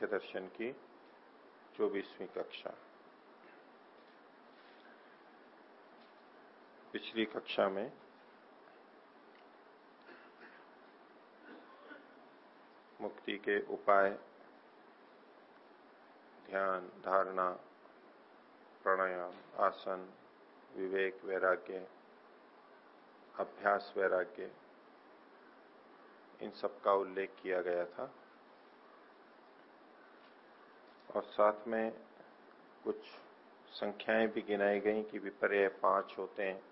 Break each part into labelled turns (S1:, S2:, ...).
S1: सांख्य दर्शन की चौबीसवीं कक्षा। पिछली कक्षा में मुक्ति के उपाय, ध्यान, धारणा, प्राणायाम, आसन, विवेक वैराग्य, अभ्यास वैराग्य, इन सब का उल्लेख किया गया था। और साथ में कुछ संख्याएँ भी गिनाई गई कि विपर्य पाँच होते हैं।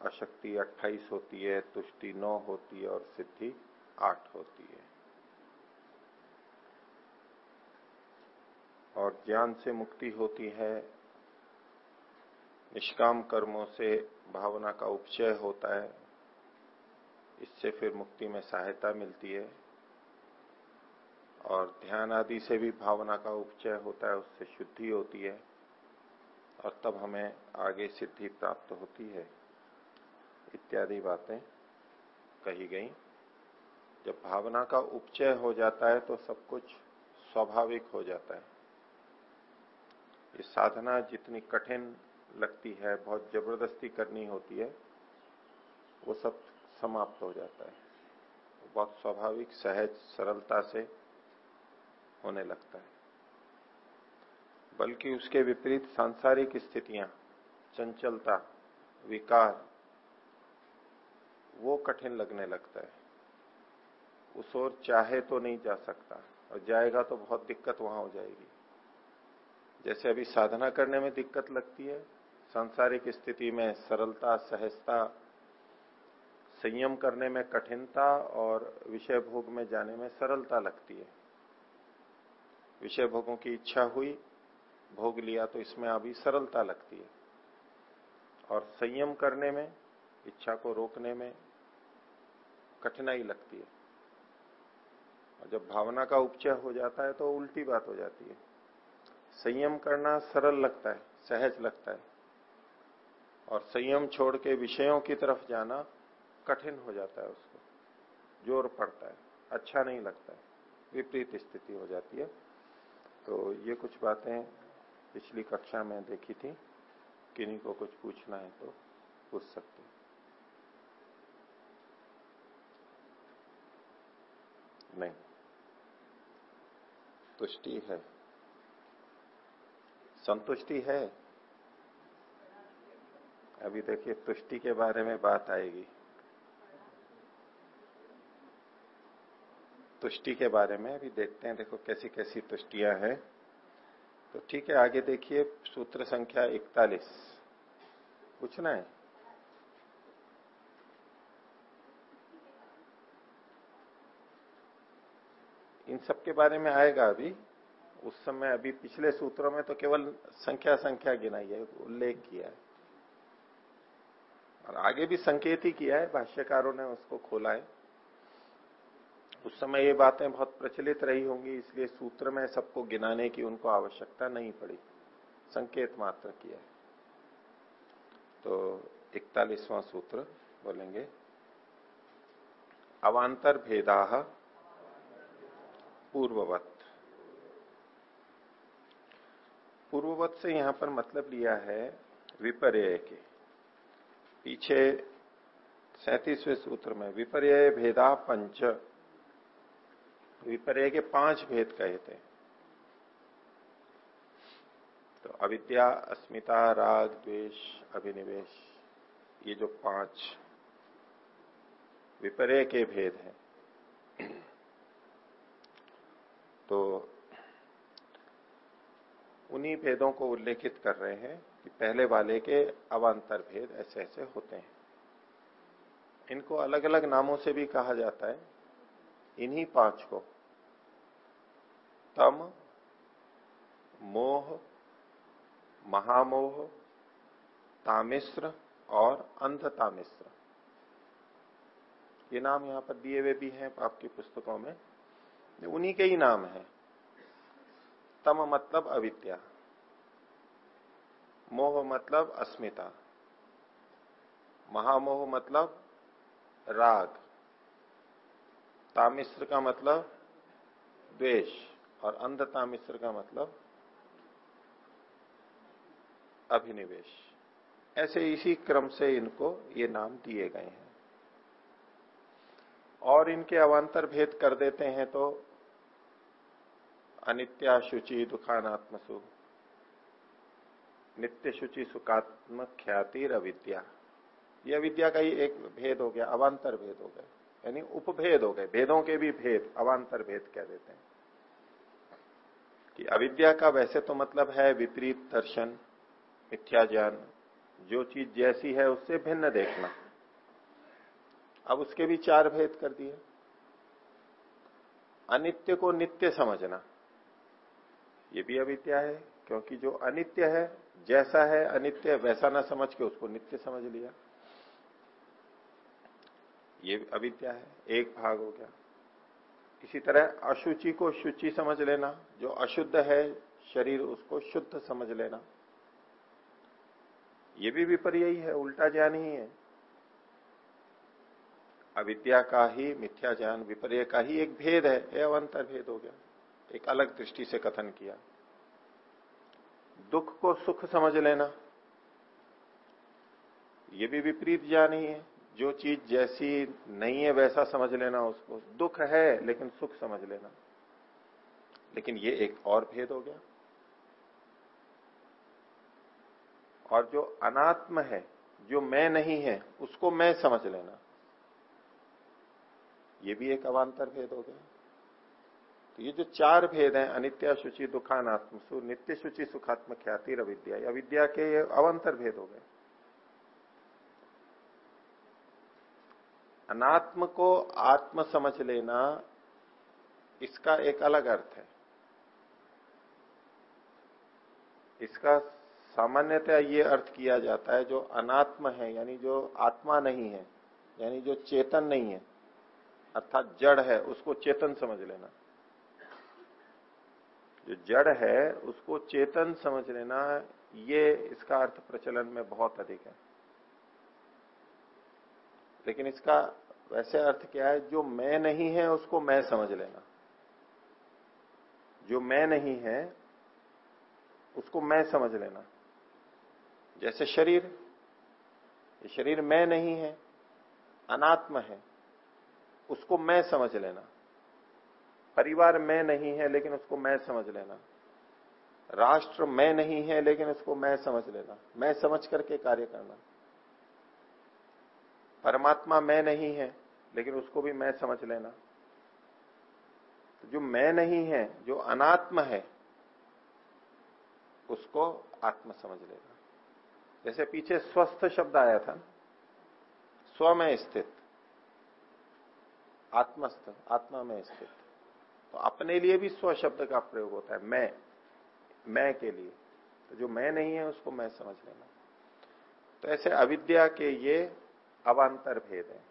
S1: अशक्ति अट्ठाईस होती है, तुष्टि नौ होती है और सिद्धि आठ होती है। और ज्ञान से मुक्ति होती है, निष्काम कर्मों से भावना का उपचय होता है, इससे फिर मुक्ति में सहायता मिलती है। और ध्यान आदि से भी भावना का उपचय होता है, उससे शुद्धि होती है और तब हमें आगे सिद्धि प्राप्त होती है। इत्यादि बातें कही गई। जब भावना का उपचय हो जाता है तो सब कुछ स्वाभाविक हो जाता है। ये साधना जितनी कठिन लगती है, बहुत ज़बरदस्ती करनी होती है, वो सब समाप्त हो जाता है। बहुत स्वाभाविक, सहज, सरलता से होने लगता है। बल्कि उसके विपरीत सांसारिक स्थितियाँ, चंचलता, विकार, वो कठिन लगने लगता है। उस ओर चाहे तो नहीं जा सकता और जाएगा तो बहुत दिक्कत वहाँ हो जाएगी। जैसे अभी साधना करने में दिक्कत लगती है, सांसारिक स्थिति में सरलता, सहजता, संयम करने में कठिनता और विषय भोग में जाने में सरलता लगती है। विषय भोगों की इच्छा हुई, भोग लिया तो इसमें अभी सरलता लगती है। और संयम करने में, इच्छा को रोकने में कठिनाई लगती है। और जब भावना का उपचय हो जाता है तो उल्टी बात हो जाती है। संयम करना सरल लगता है, सहज लगता है। और संयम छोड़ के विषयों की तरफ़ जाना कठिन हो जाता है उसको। ज़ोर पड़ता है अच्छा नहीं लगता है, विपरीत स्थिति हो जाती है। तो ये कुछ बातें पिछली कक्षा में देखी थी, किन्हीं को कुछ पूछना है तो पूछ सकते नहीं। तुष्टि है। संतुष्टि है? अभी देखिए, तुष्टि के बारे में बात आएगी। तुष्टि के बारे में, अभी देखते हैं, देखो कैसी कैसी तुष्टियाँ हैं। तो ठीक है, आगे देखिए, सूत्र संख्या इकतालीस। पूछना है? इन सब के बारे में आएगा अभी। उस समय अभी पिछले सूत्रों में तो केवल संख्या संख्या गिनाई है, उल्लेख किया है। और आगे भी संकेत ही किया है, भाष्यकारों ने उसको खोला है। उस समय ये बातें बहुत प्रचलित रही होंगी, इसलिए सूत्र में सबको गिनाने की उनको आवश्यकता नहीं पड़ी। संकेत मात्र किया तो इकतालीसवां सूत्र बोलेंगे अवांतर भेदा पूर्ववत। पूर्ववत से यहाँ पर मतलब लिया है विपर्य के। पीछे सैतीसवें सूत्र में विपर्य भेदा पंच विपर्य के पाँच भेद कहे थे। तो अविद्या, अस्मिता, राग, द्वेष, अभिनिवेश, ये जो पाँच विपर्य के भेद हैं। तो उन्हीं भेदों को उल्लेखित कर रहे हैं कि पहले वाले के अवान्तर भेद ऐसे ऐसे होते हैं। इनको अलग अलग नामों से भी कहा जाता है। इन्हीं पाँच को। तम, मोह, महामोह, तामिश्र और अंध तामिश्र ये नाम यहाँ पर दिए हुए भी हैं आपकी पुस्तकों में। उन्हीं के ही नाम है। तम मतलब अविद्या। मोह मतलब अस्मिता। महामोह मतलब राग। तामिश्र का मतलब द्वेष और अंधता मिश्र का मतलब अभिनिवेश। ऐसे इसी क्रम से इनको ये नाम दिए गए हैं। और इनके अवान्तर भेद कर देते हैं तो अनित्या शुचि दुखानात्मसु, नित्य शुचि सुखात्म ख्याति अविद्या यह विद्या का ही एक भेद हो गया, अवान्तर भेद हो गए यानी उपभेद हो गए, भेदों के भी भेद, अवान्तर भेद कह देते हैं। कि अविद्या का वैसे तो मतलब है विपरीत दर्शन, मिथ्या ज्ञान, जो चीज़ जैसी है उससे भिन्न देखना। अब उसके भी चार भेद कर दिए। अनित्य को नित्य समझना, ये भी अविद्या है, क्योंकि जो अनित्य है, जैसा है अनित्य, वैसा ना समझ के उसको नित्य समझ लिया। ये अविद्या है, एक भाग हो गया। इसी तरह अशुचि को शुचि समझ लेना, जो अशुद्ध है शरीर, उसको शुद्ध समझ लेना। ये भी विपर्य ही है उल्टा ज्ञान ही है। अविद्या का ही, मिथ्या ज्ञान विपर्य का ही एक भेद है, यह अवंतर भेद हो गया। एक अलग दृष्टि से कथन किया। दुख को सुख समझ लेना यह भी विपरीत ज्ञान ही है। जो चीज़ जैसी नहीं है वैसा समझ लेना उसको। दुख है, लेकिन सुख समझ लेना। लेकिन ये एक और भेद हो गया। और जो अनात्म है, जो मैं नहीं है, उसको मैं समझ लेना। ये भी एक अवान्तर भेद हो गया। तो ये जो चार भेद हैं, अनित्या, शुचि, दुखानात्म सु नित्य शुचि, सुखात्म, ख्याति अविद्या अविद्या के ये अवंतर भेद हो गए। अनात्म को आत्म समझ लेना इसका एक अलग अर्थ है। इसका सामान्यतः ये अर्थ किया जाता है जो अनात्म है, यानी जो आत्मा नहीं है, यानी जो चेतन नहीं है, अर्थात जड़ है, उसको चेतन समझ लेना। जो जड़ है, उसको चेतन समझ लेना, ये इसका अर्थ प्रचलन में बहुत अधिक है। लेकिन इसका वैसे अर्थ क्या है, जो मैं नहीं है, उसको मैं समझ लेना। जो मैं नहीं है, उसको मैं समझ लेना। जैसे शरीर, ये शरीर मैं नहीं है, अनात्म है, उसको मैं समझ लेना। परिवार मैं नहीं है, लेकिन उसको मैं समझ लेना। राष्ट्र मैं नहीं है, लेकिन उसको मैं समझ लेना। मैं समझ करके कार्य करना। परमात्मा मैं नहीं है लेकिन उसको भी मैं समझ लेना। तो जो मैं नहीं है, जो अनात्म है, उसको आत्म समझ लेना। जैसे पीछे स्वस्थ शब्द आया था, स्व में स्थित, आत्मस्थ, आत्मा में स्थित। तो अपने लिए भी स्व शब्द का प्रयोग होता है, मैं मैं के लिए। तो जो मैं नहीं है, उसको मैं समझ लेना। तो ऐसे अविद्या के ये अवान्तर भेद हैं।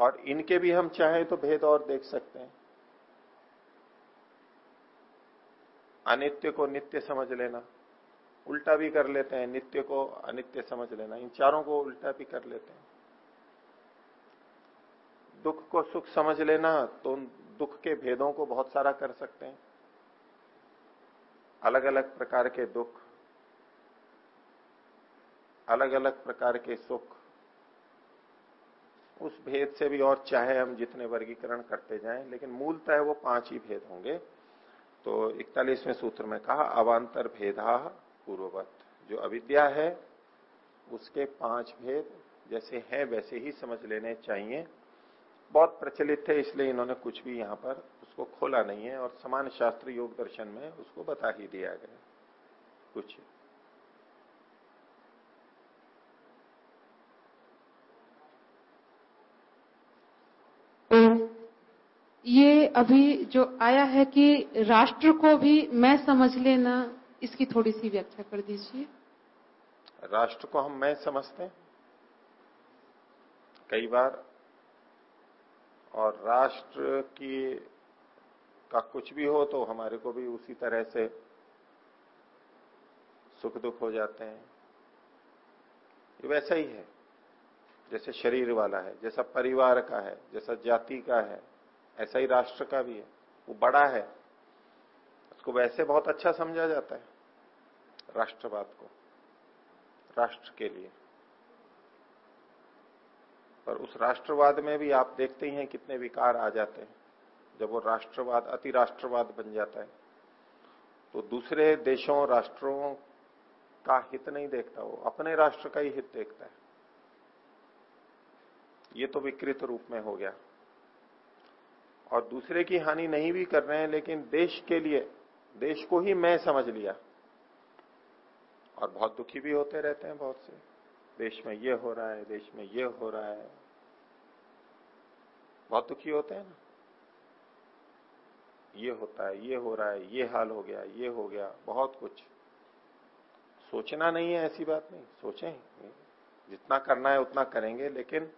S1: और इनके भी हम चाहें तो भेद और देख सकते हैं। अनित्य को नित्य समझ लेना, उल्टा भी कर लेते हैं, नित्य को अनित्य समझ लेना, इन चारों को उल्टा भी कर लेते हैं। दुख को सुख समझ लेना तो दुख के भेदों को बहुत सारा कर सकते हैं। अलग अलग प्रकार के दुख अलग अलग प्रकार के सुख उस भेद से भी और चाहे हम जितने वर्गीकरण करते जाएँ, लेकिन मूलतः वो पाँच ही भेद होंगे। तो इकतालीसवें सूत्र में कहा, अवान्तर भेदा पूर्ववत। जो अविद्या है, उसके पाँच भेद जैसे हैं, वैसे ही समझ लेने चाहिए। बहुत प्रचलित थे, इसलिए इन्होंने कुछ भी यहाँ पर उसको खोला नहीं है, और समान शास्त्र योग दर्शन में उसको बता ही दिया गया कुछ
S2: ये अभी जो आया है कि राष्ट्र को भी मैं समझ लेना, इसकी थोड़ी सी व्याख्या कर दीजिए।
S1: राष्ट्र को हम मैं समझते हैं? कई बार, और राष्ट्र की का कुछ भी हो तो हमारे को भी उसी तरह से सुख दुख हो जाते हैं। ये वैसा ही है, जैसे शरीर वाला है, जैसा परिवार का है, जैसा जाति का है। ऐसा ही राष्ट्र का भी है। वो बड़ा है। उसको वैसे बहुत अच्छा समझा जाता है, राष्ट्रवाद को, राष्ट्र के लिए। पर उस राष्ट्रवाद में भी आप देखते ही हैं कितने विकार आ जाते हैं। जब वो राष्ट्रवाद अति राष्ट्रवाद बन जाता है तो दूसरे देशों, राष्ट्रों का हित नहीं देखता वो, अपने राष्ट्र का ही हित देखता है। ये तो विकृत रूप में हो गया। और दूसरे की हानि नहीं भी कर रहे हैं, लेकिन देश के लिए, देश को ही मैं समझ लिया। और बहुत दुखी भी होते रहते हैं बहुत से। देश में ये हो रहा है, देश में ये हो रहा है। बहुत दुखी होते हैं ना। ये होता है, ये हो रहा है, ये हाल हो गया, ये हो गया, बहुत कुछ। सोचना नहीं है ऐसी बात नहीं, सोचें। जितना करना है उतना करेंगे, लेकिन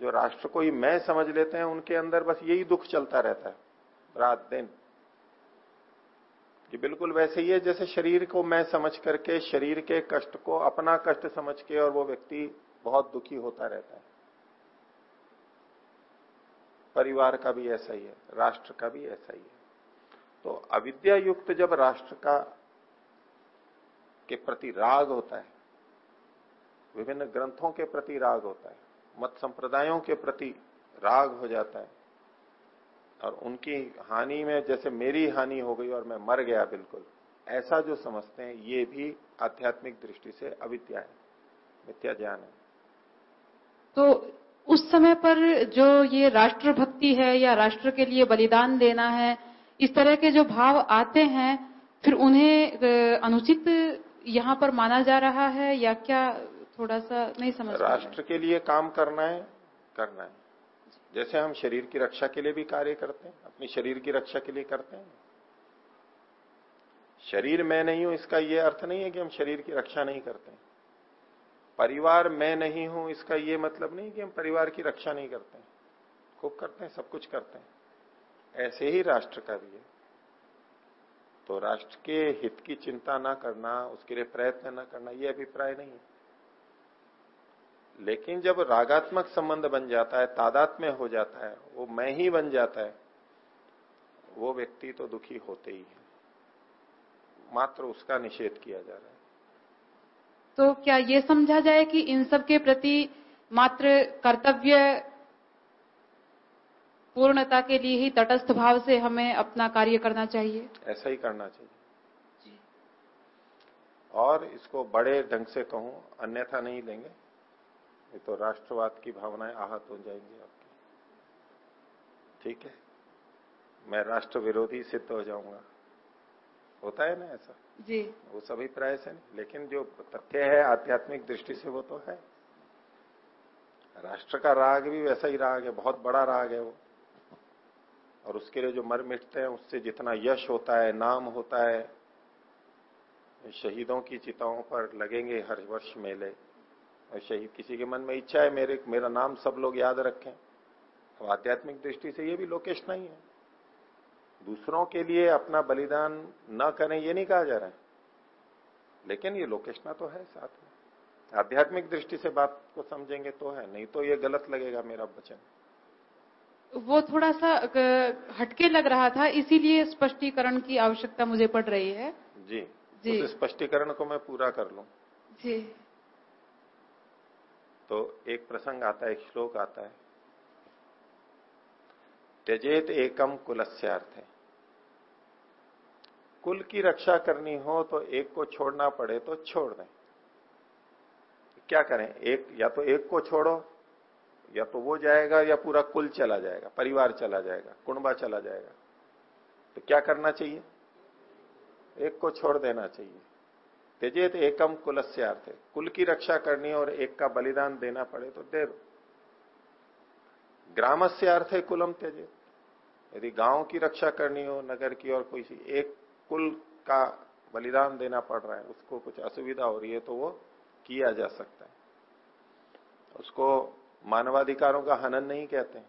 S1: जो राष्ट्र को ही मैं समझ लेते हैं, उनके अंदर बस यही दुख चलता रहता है, रात दिन। ये बिल्कुल वैसे ही है, जैसे शरीर को मैं समझ करके, शरीर के कष्ट को अपना कष्ट समझ के और वो व्यक्ति बहुत दुखी होता रहता है। परिवार का भी ऐसा ही है, राष्ट्र का भी ऐसा ही है। तो अविद्या युक्त जब राष्ट्र का, के प्रति राग होता है, विभिन्न ग्रंथों के प्रति राग होता है मत संप्रदायों के प्रति राग हो जाता है। और उनकी हानि में जैसे मेरी हानि हो गई और मैं मर गया बिल्कुल, ऐसा जो समझते हैं, ये भी आध्यात्मिक दृष्टि से अविद्या है, मिथ्या ज्ञान है।
S2: तो उस समय पर जो ये राष्ट्र भक्ति है या राष्ट्र के लिए बलिदान देना है, इस तरह के जो भाव आते हैं, फिर उन्हें अनुचित यहाँ पर माना जा रहा है या क्या थोड़ा सा नहीं समझ
S1: राष्ट्र के लिए काम करना है करना है। जैसे हम शरीर की रक्षा के लिए भी कार्य करते हैं, अपनी शरीर की रक्षा के लिए करते हैं। शरीर मैं नहीं हूँ, इसका यह अर्थ नहीं है कि हम शरीर की रक्षा नहीं करते परिवार मैं नहीं हूँ, इसका यह मतलब नहीं कि हम परिवार की रक्षा नहीं करते खूब करते हैं, सब कुछ करते हैं। ऐसे ही राष्ट्र का भी है। तो राष्ट्र के हित की चिंता ना करना, उसके लिए प्रयत्न ना करना यह अभिप्राय नहीं है। लेकिन जब रागात्मक संबंध बन जाता है तादात में हो जाता है वो मैं ही बन जाता है वो व्यक्ति तो दुखी होते ही है। मात्र उसका निषेध किया जा रहा है।
S2: तो क्या ये समझा जाए कि इन सब के प्रति मात्र कर्तव्य पूर्णता के लिए ही तटस्थ भाव से हमें अपना कार्य करना चाहिए?
S1: ऐसा ही करना चाहिए। और इसको बड़े ढंग से कहूँ अन्यथा नहीं लेंगे ये तो राष्ट्रवाद की भावनाएँ आहत हो जाएँगी आपकी। ठीक है? मैं राष्ट्र विरोधी सिद्ध हो जाऊँगा। होता है ना ऐसा?
S2: जी।
S1: वो सभी प्राय से नहीं लेकिन जो तथ्य है आध्यात्मिक दृष्टि से वो तो है। राष्ट्र का राग भी वैसा ही राग है बहुत बड़ा राग है वो। और उसके लिए जो मर मिटते हैं उससे जितना यश होता है नाम होता है शहीदों की चिताओं पर लगेंगे हर वर्ष मेले। और शहीद किसी के मन में इच्छा है मेरे मेरा नाम सब लोग याद रखें। तो आध्यात्मिक दृष्टि से ये भी लोकेश नहीं है। दूसरों के लिए अपना बलिदान न करें ये नहीं कहा जा रहा है। लेकिन ये लोकेशना तो है साथ में। आध्यात्मिक दृष्टि से बात को समझेंगे तो है नहीं तो ये गलत लगेगा मेरा वचन।
S2: वो थोड़ा सा हटके लग रहा था इसीलिए स्पष्टीकरण की आवश्यकता मुझे पड़ रही है।
S1: जी जी। स्पष्टीकरण को मैं पूरा कर लू।
S2: जी।
S1: तो एक प्रसंग आता है, एक श्लोक आता है। त्यजेत एकम कुलस्यार्थ है। कुल की रक्षा करनी हो तो एक को छोड़ना पड़े तो छोड़ दें। क्या करें? एक, या तो एक को छोड़ो, या तो वो जाएगा या पूरा कुल चला जाएगा, परिवार चला जाएगा कुंबा चला जाएगा। तो क्या करना चाहिए? एक को छोड़ देना चाहिए। त्यजेत एकम कुलस्य अर्थ। कुल की रक्षा करनी और एक का बलिदान देना पड़े तो दे दो। ग्राम से अर्थ है कुलम त्यजेत। यदि गाँव की रक्षा करनी हो, नगर की और कोई एक कुल का बलिदान देना पड़ रहा है, उसको कुछ असुविधा हो रही है तो वो किया जा सकता है। उसको मानवाधिकारों का हनन नहीं कहते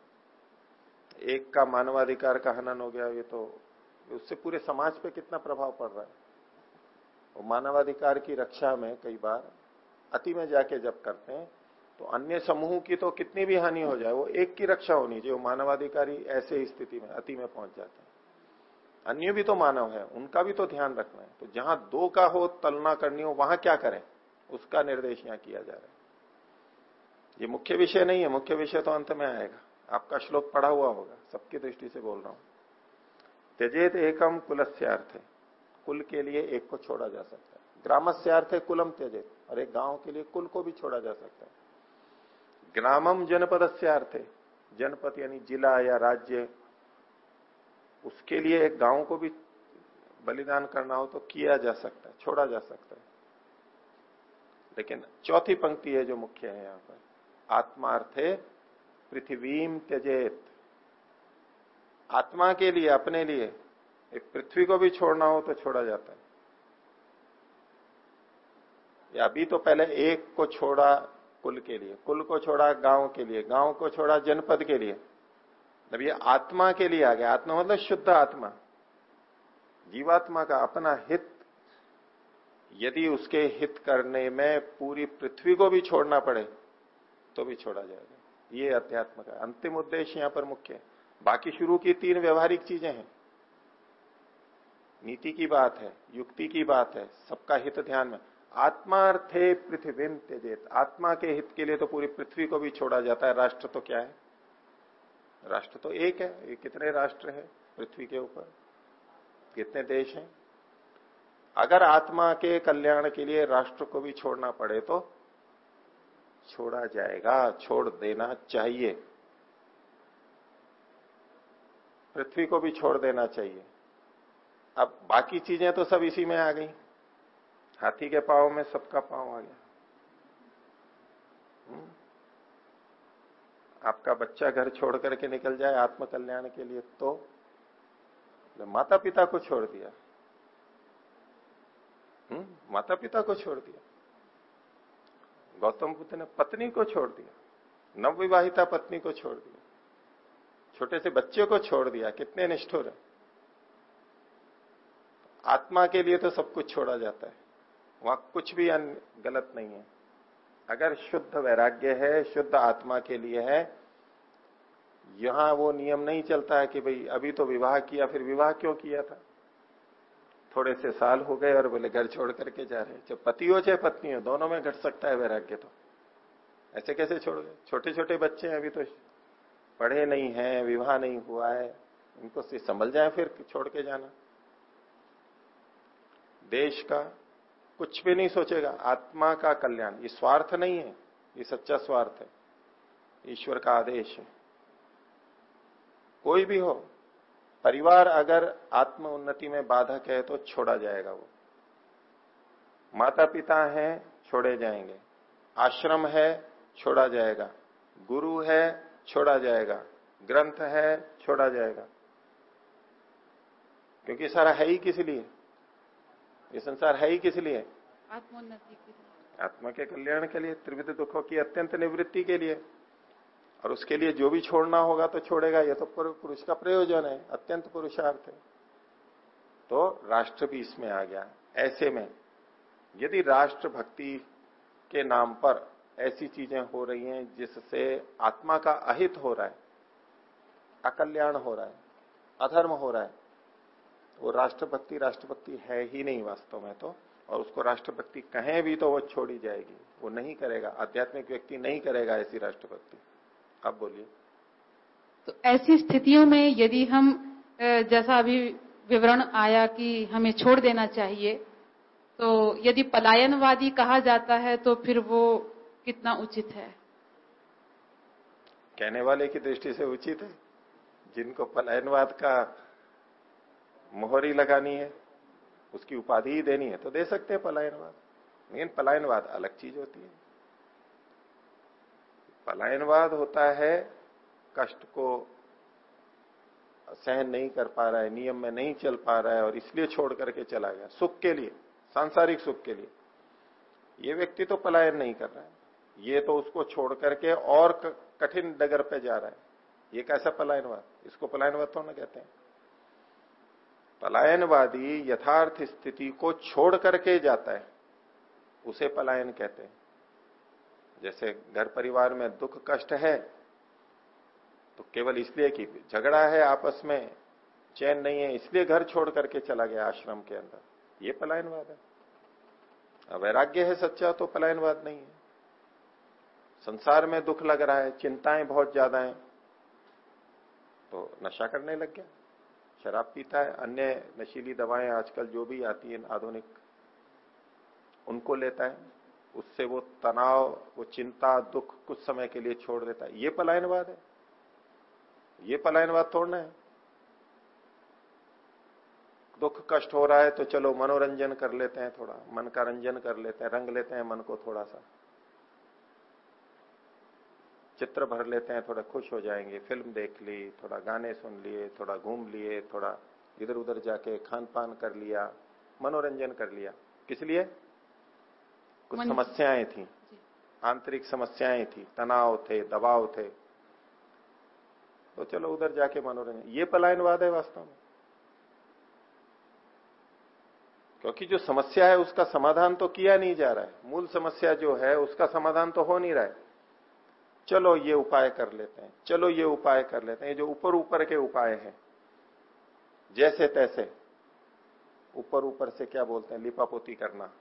S1: एक का मानवाधिकार का हनन हो गया, ये तो उससे पूरे समाज पे कितना प्रभाव पड़ रहा है। वो मानवाधिकार की रक्षा में कई बार अति में जाके जब करते हैं तो अन्य समूह की तो कितनी भी हानि हो जाए, वो एक की रक्षा होनी चाहिए मानवाधिकारी ऐसे स्थिति में, अति में पहुँच जाते हैं। अन्य भी तो मानव है, उनका भी तो ध्यान रखना है। तो जहाँ दो का हो, तलना करनी हो, वहाँ क्या करें? उसका निर्देश यहाँ किया जा रहा है। ये मुख्य विषय नहीं है, मुख्य विषय तो अंत में आएगा। आपका श्लोक पढ़ा हुआ होगा, सबकी दृष्टि से बोल रहा हूँ। त्यजेत एकम कुलस्यार्थ। है कुल के लिए एक को छोड़ा जा सकता है। ग्रामस्यार्थ है कुलम त्यजेत, और एक गाँव के लिए कुल को भी छोड़ा जा सकता है। ग्रामम जनपद अर्थ है जनपद यानी जिला या राज्य, उसके लिए एक गाँव को भी बलिदान करना हो तो किया जा सकता है, छोड़ा जा सकता है। लेकिन चौथी पंक्ति है जो मुख्य है यहाँ पर आत्मा आत्मार्थे पृथ्वीम त्यजेत। आत्मा के लिए, अपने लिए एक पृथ्वी को भी छोड़ना हो तो छोड़ा जाता है। या अभी तो पहले एक को छोड़ा कुल के लिए, कुल को छोड़ा गाँव के लिए, गाँव को छोड़ा जनपद के लिए। जब ये आत्मा के लिए आ गया, आत्मा मतलब शुद्ध आत्मा। जीवात्मा का अपना हित, यदि उसके हित करने में पूरी पृथ्वी को भी छोड़ना पड़े तो भी छोड़ा जाएगा। ये अध्यात्म का अंतिम उद्देश्य यहाँ पर मुख्य है। बाकी शुरू की तीन व्यवहारिक चीज़ें हैं। नीति की बात है, युक्ति की बात है, सबका हित ध्यान में। आत्मार्थे पृथ्वी त्यजेत। आत्मा के हित के लिए तो पूरी पृथ्वी को भी छोड़ा जाता है। राष्ट्र तो क्या है? राष्ट्र तो एक है। ये कितने राष्ट्र है पृथ्वी के ऊपर? कितने देश हैं? अगर आत्मा के कल्याण के लिए राष्ट्र को भी छोड़ना पड़े तो छोड़ा जाएगा। छोड़ देना चाहिए। पृथ्वी को भी छोड़ देना चाहिए। अब बाकी चीज़ें तो सब इसी में आ गई। हाथी के पाव में सबका पाव आ गया। हम्म? आपका बच्चा घर छोड़ करके निकल जाए आत्म कल्याण के लिए तो माता पिता को छोड़ दिया। हुँ? हम्म? माता पिता को छोड़ दिया। गौतम बुद्ध ने पत्नी को छोड़ दिया। नवविवाहिता पत्नी को छोड़ दिया। छोटे से बच्चे को छोड़ दिया। कितने निष्ठुर है। आत्मा के लिए तो सब कुछ छोड़ा जाता है। वहाँ कुछ भी अन्य गलत नहीं है। अगर शुद्ध वैराग्य है, शुद्ध आत्मा के लिए है, यहाँ वो नियम नहीं चलता है कि भाई, अभी तो विवाह किया, फिर विवाह क्यों किया था? थोड़े से साल हो गए और बोले, घर छोड़ करके जा रहे चाहे पति हो चाहे पत्नी हो, दोनों में घट सकता है वैराग्य तो। ऐसे कैसे छोड़ गए? छोटे छोटे बच्चे हैं अभी तो। पढ़े नहीं है, विवाह नहीं हुआ है। इनको संभल जाए फिर छोड़ के जाना। देश का कुछ भी नहीं सोचेगा। आत्मा का कल्याण। ये स्वार्थ नहीं है। ये सच्चा स्वार्थ है। ईश्वर का आदेश है। कोई भी हो, परिवार अगर आत्म उन्नति में बाधक है तो छोड़ा जाएगा वो। माता पिता है, छोड़े जाएँगे। आश्रम है, छोड़ा जाएगा। गुरु है, छोड़ा जाएगा। ग्रंथ है, छोड़ा जाएगा। क्योंकि सारा है ही किस लिए? ये संसार है ही किस लिए?
S2: आत्मोन्नति के लिए।
S1: आत्मा के कल्याण के लिए त्रिविध दुखों की अत्यंत निवृत्ति के लिए। और उसके लिए जो भी छोड़ना होगा तो छोड़ेगा ये तो पुरुष का प्रयोजन है अत्यंत पुरुषार्थ है। तो राष्ट्र भी इसमें आ गया ऐसे में यदि राष्ट्र भक्ति के नाम पर ऐसी चीज़ें हो रही हैं जिससे आत्मा का अहित हो रहा है अकल्याण हो रहा है अधर्म हो रहा है वो राष्ट्रभक्ति राष्ट्रभक्ति है ही नहीं वास्तव में तो और उसको राष्ट्रभक्ति कहें भी तो वो छोड़ी जाएगी। वो नहीं करेगा आध्यात्मिक व्यक्ति नहीं करेगा ऐसी राष्ट्रभक्ति आप बोलिए।
S2: तो ऐसी स्थितियों में यदि हम जैसा अभी विवरण आया कि हमें छोड़ देना चाहिए तो यदि पलायनवादी कहा जाता है तो फिर वो कितना उचित है?
S1: कहने वाले की दृष्टि से उचित है। जिनको पलायनवाद का मोहरी लगानी है, उसकी उपाधि ही देनी है तो दे सकते हैं पलायनवाद। लेकिन पलायनवाद अलग चीज़ होती है। पलायनवाद होता है, कष्ट को सहन नहीं कर पा रहा है, नियम में नहीं चल पा रहा है, और इसलिए छोड़ करके चला गया, सुख के लिए, सांसारिक सुख के लिए। ये व्यक्ति तो पलायन नहीं कर रहा है। ये तो उसको छोड़ करके और कठिन डगर पे जा रहा है। ये कैसा पलायनवाद? इसको पलायनवाद तो ना कहते हैं। पलायनवादी यथार्थ स्थिति को छोड़ करके जाता है, उसे पलायन कहते हैं। जैसे घर परिवार में दुख कष्ट है तो केवल इसलिए कि झगड़ा है आपस में, चैन नहीं है, इसलिए घर छोड़ करके चला गया आश्रम के अंदर। ये पलायनवाद है। वैराग्य है सच्चा तो पलायनवाद नहीं है। संसार में दुख लग रहा है, चिंताएँ बहुत ज़्यादा हैं तो नशा करने लग गया। शराब पीता है, अन्य नशीली दवाएँ आजकल जो भी आती है आधुनिक, उनको लेता है। उससे वो तनाव, वो चिंता, दुख कुछ समय के लिए छोड़ देता है। ये पलायनवाद है। ये पलायनवाद तोड़ना है। दुख कष्ट हो रहा है तो चलो मनोरंजन कर लेते हैं थोड़ा, मन का रंजन कर लेते हैं, रंग लेते हैं मन को थोड़ा सा। चित्र भर लेते हैं थोड़ा खुश हो जाएँगे। फ़िल्म देख ली थोड़ा गाने सुन लिए थोड़ा घूम लिए थोड़ा इधर उधर जाके खान पान कर लिया मनोरंजन कर लिया। किस लिए? कुछ समस्याएँ थी। आंतरिक समस्याएँ थी। तनाव थे दबाव थे। तो चलो उधर जाके मनोरंजन। ये पलायनवाद है वास्तव में। क्योंकि जो समस्या है उसका समाधान तो किया नहीं जा रहा है। मूल समस्या जो है उसका समाधान तो हो नहीं रहा है। चलो ये उपाय कर लेते हैं, चलो ये उपाय कर लेते हैं। ये जो ऊपर ऊपर के उपाय हैं, जैसे तैसे, ऊपर ऊपर से क्या बोलते हैं, लिपापोती करना,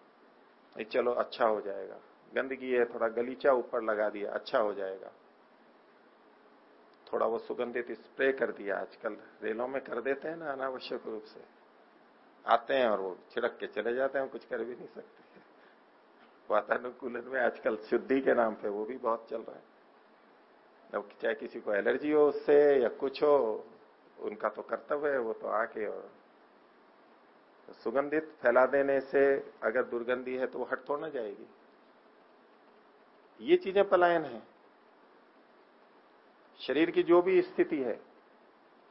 S1: ये चलो अच्छा हो जाएगा। गंदगी है, थोड़ा गलीचा ऊपर लगा दिया अच्छा हो जाएगा। थोड़ा वो सुगंधित स्प्रे कर दिया, आजकल रेलों में कर देते हैं ना, अनावश्यक रूप से। आते हैं और वो छिड़क के चले जाते हैं कुछ कर भी नहीं सकते। वातानुकूलन में आजकल शुद्धि के नाम पे वो भी बहुत चल रहा है। अब चाहे किसी को एलर्जी हो उससे या कुछ हो उनका तो कर्तव्य है वो तो आके और तो सुगंधित फैला देने से अगर दुर्गंधी है तो वो हट थोड़ ना जाएगी ये चीज़ें पलायन है शरीर की जो भी स्थिति है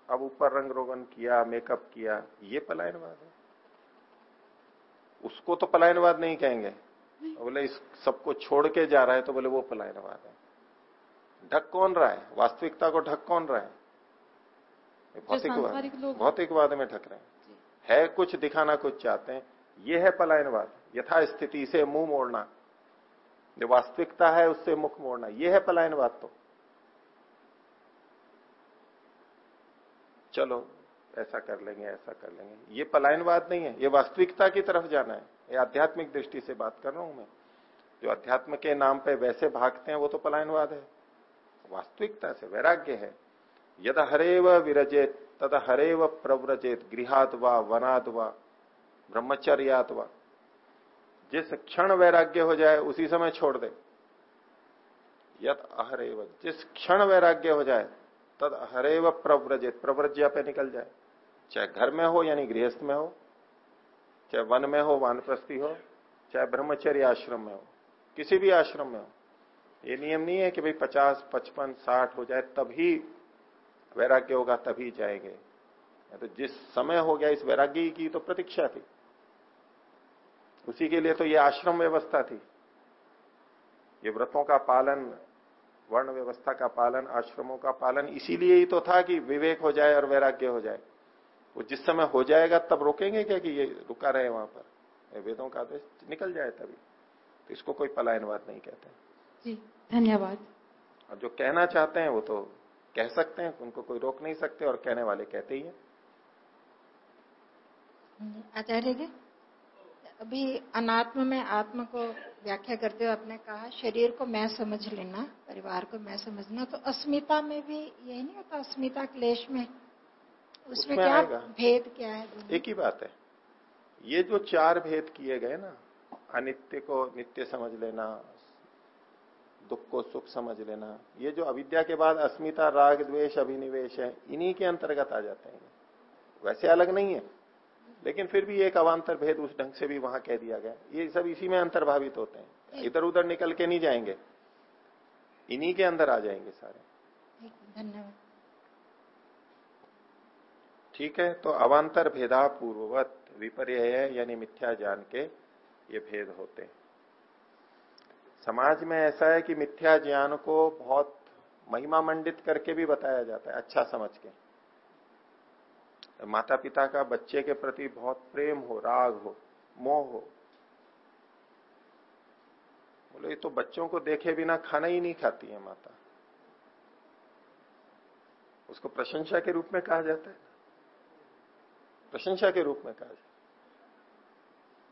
S1: अब ऊपर रंग रोगन किया मेकअप किया ये पलायनवाद है उसको तो पलायनवाद नहीं कहेंगे बोले इस सबको छोड़ के जा रहा है तो बोले वो पलायनवाद है ढक कौन रहा है? वास्तविकता को ढक कौन रहा है? भौतिकवाद भौतिकवाद में ढक रहे हैं। है कुछ दिखाना कुछ चाहते हैं। ये है पलायनवाद। यथा स्थिति से मुँह मोड़ना। जो वास्तविकता है उससे मुख मोड़ना। ये है पलायनवाद तो। चलो ऐसा कर लेंगे ऐसा कर लेंगे। ये पलायनवाद नहीं है। ये वास्तविकता की तरफ़ जाना है। ये आध्यात्मिक दृष्टि से बात कर रहा हूँ मैं। जो अध्यात्म के नाम पे वैसे भागते हैं वो तो पलायनवाद है। वास्तविकता से वैराग्य है। यद हरेव विरजेत, तद हरेव प्रव्रजेत गृहाद व वनाद व, ब्रह्मचर्यात व। जिस क्षण वैराग्य हो जाए, उसी समय छोड़ दे। यद अहरेव, जिस क्षण वैराग्य हो जाए, तद हरेव प्रव्रजित, प्रव्रज्या पे निकल जाए। चाहे घर में हो, यानी गृहस्थ में हो, चाहे वन में हो, वानप्रस्थी हो, चाहे ब्रह्मचर्य आश्रम में हो, किसी भी आश्रम में हो। ये नियम नहीं है कि भाई पचास, पचपन, साठ हो जाए, तभी वैराग्य होगा, तभी जाएँगे। तो जिस समय हो गया इस वैराग्य की तो प्रतीक्षा थी। उसी के लिए तो ये आश्रम व्यवस्था थी। ये व्रतों का पालन, वर्ण व्यवस्था का पालन, आश्रमों का पालन, इसीलिए ही तो था कि विवेक हो जाए और वैराग्य हो जाए। वो जिस समय हो जाएगा, तब रोकेंगे क्या कि ये रुका रहे वहाँ पर? वेदों का आदेश निकल जाए तभी। तो इसको कोई पलायनवाद नहीं कहते।
S2: जी। धन्यवाद।
S1: और जो कहना चाहते हैं वो तो कह सकते हैं उनको कोई रोक नहीं सकते और कहने वाले कहते ही हैं।
S3: आचार्य जी अभी अनात्म में आत्म को व्याख्या करते हुए आपने कहा शरीर को मैं समझ लेना परिवार को मैं समझना तो अस्मिता में भी यही नहीं होता अस्मिता क्लेश में? उसमें, उसमें क्या भेद क्या है
S1: एक ही बात है ये जो चार भेद किए गए ना अनित्य को नित्य समझ लेना दुख को सुख समझ लेना। ये जो अविद्या के बाद अस्मिता राग द्वेष अभिनिवेश है इन्हीं के अंतर्गत आ जाते हैं। वैसे अलग नहीं है लेकिन फिर भी एक अवान्तर भेद उस ढंग से भी वहाँ कह दिया गया। ये सब इसी में अंतर्भावित होते हैं। इधर उधर निकल के नहीं जाएँगे। इन्हीं के अंदर आ जाएँगे सारे।
S3: धन्यवाद।
S1: ठीक है तो अवान्तर भेदा पूर्ववत विपर्य यानी मिथ्या जान के ये भेद होते हैं। समाज में ऐसा है कि मिथ्या ज्ञान को बहुत महिमा मंडित करके भी बताया जाता है अच्छा समझ के। माता पिता का बच्चे के प्रति बहुत प्रेम हो, राग हो, मोह हो। बोले तो बच्चों को देखे बिना खाना ही नहीं खाती है माता। उसको प्रशंसा के रूप में कहा जाता है। प्रशंसा के रूप में कहा जाता है।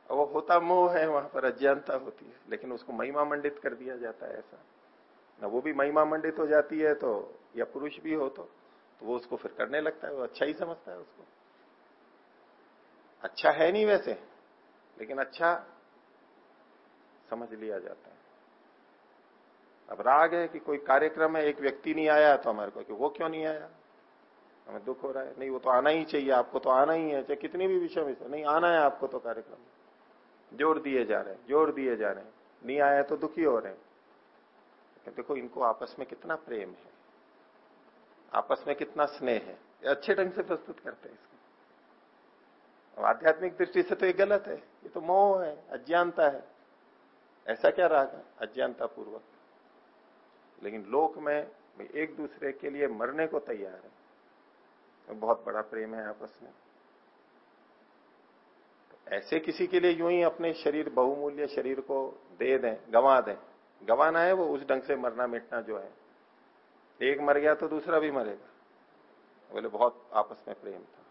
S1: वो होता मोह है वहाँ पर अज्ञानता होती है लेकिन उसको महिमा मंडित कर दिया जाता है ऐसा। ना वो भी महिमा मंडित हो जाती है तो या पुरुष भी हो तो, तो वो उसको फिर करने लगता है वो अच्छा ही समझता है उसको। अच्छा है नहीं वैसे लेकिन अच्छा समझ लिया जाता है। अब राग है कि कोई कार्यक्रम है एक व्यक्ति नहीं आया तो हमारे को कि वो क्यों नहीं आया? हमें दुख हो रहा है नहीं वो तो आना ही चाहिए आपको तो आना ही है चाहे कितनी भी विषय में नहीं आना है आपको तो कार्यक्रम। ज़ोर दिए जा रहे हैं, ज़ोर दिए जा रहे हैं। नहीं आया तो दुखी हो रहे हैं। देखो, इनको आपस में कितना प्रेम है, आपस में कितना स्नेह है, ये अच्छे ढंग से प्रस्तुत करते हैं इसको। आध्यात्मिक दृष्टि से तो ये गलत है, ये तो मोह है, अज्ञानता है। ऐसा क्या राग है? अज्ञानता पूर्वक लेकिन लोक में एक दूसरे के लिए मरने को तैयार है। तो बहुत बड़ा प्रेम है आपस में। ऐसे किसी के लिए यूँ ही अपने शरीर, बहुमूल्य शरीर को दे दें, गंवा दें। गंवाना है वो उस ढंग से मरना मिटना जो है। एक मर गया तो दूसरा भी मरेगा। बोले, बहुत आपस में प्रेम था।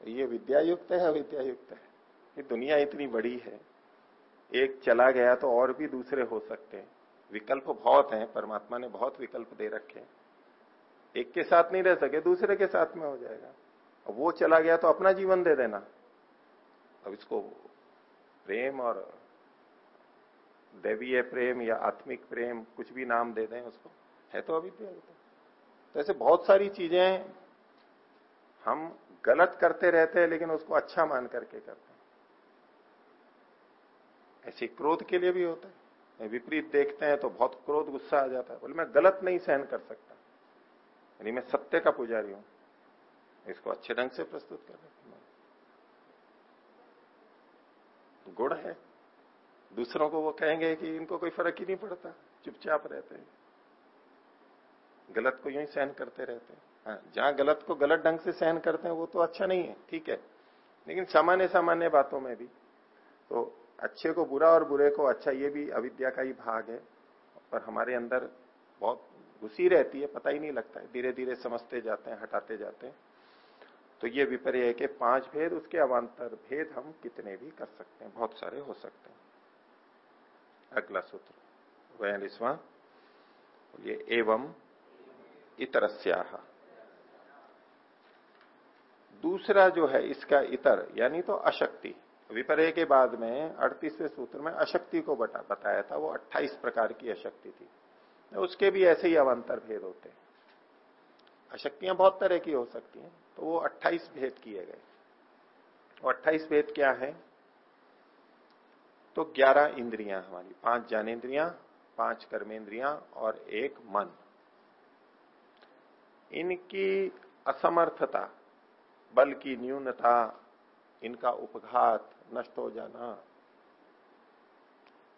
S1: ये विद्यायुक्त है अविद्या युक्त है। ये दुनिया इतनी बड़ी है, एक चला गया तो और भी दूसरे हो सकते हैं। विकल्प बहुत हैं, परमात्मा ने बहुत विकल्प दे रखे हैं। एक के साथ नहीं रह सके, दूसरे के साथ में हो जाएगा। अब वो चला गया तो अपना जीवन दे देना। अब इसको प्रेम और दैवीय प्रेम या आत्मिक प्रेम कुछ भी नाम दे दें उसको, है तो अभी तो। ऐसे बहुत सारी चीज़ें हम गलत करते रहते हैं, लेकिन उसको अच्छा मान करके करते हैं। ऐसे क्रोध के लिए भी होता है। विपरीत देखते हैं तो बहुत क्रोध, गुस्सा आ जाता है। बोले, मैं गलत नहीं सहन कर सकता। यानी मैं सत्य का पुजारी हूँ। इसको अच्छे ढंग से प्रस्तुत कर गुण है। दूसरों को वो कहेंगे कि इनको कोई फ़र्क ही नहीं पड़ता, चुपचाप रहते हैं। गलत को यूँ सहन करते रहते हैं। हाँ जहाँ गलत को गलत ढंग से सहन करते हैं, वो तो अच्छा नहीं है, ठीक है। लेकिन सामान्य सामान्य बातों में भी तो अच्छे को बुरा और बुरे को अच्छा ये भी अविद्या का ही भाग है। पर हमारे अंदर बहुत घुसी रहती है, पता ही नहीं लगता है। धीरे धीरे समझते जाते हैं, हटाते जाते हैं। तो ये विपर्य के पाँच भेद उसके अवान्तर भेद हम कितने भी कर सकते हैं बहुत सारे हो सकते हैं। अगला सूत्र बयालीसवां ये एवं इतरस्या। दूसरा जो है इसका इतर यानी तो अशक्ति। विपर्य के बाद में अड़तीसवें सूत्र में अशक्ति को बता, बताया था वो 28 प्रकार की अशक्ति थी। उसके भी ऐसे ही अवंतर भेद होते हैं। अशक्तियाँ बहुत तरह की हो सकती हैं। तो वो 28 भेद किए गए। वो 28 भेद क्या है? तो 11 इंद्रियाँ हमारी, पाँच ज्ञानेन्द्रियाँ पाँच कर्मेंद्रियाँ और एक मन। इनकी असमर्थता बल की न्यूनता, इनका उपघात, नष्ट हो जाना,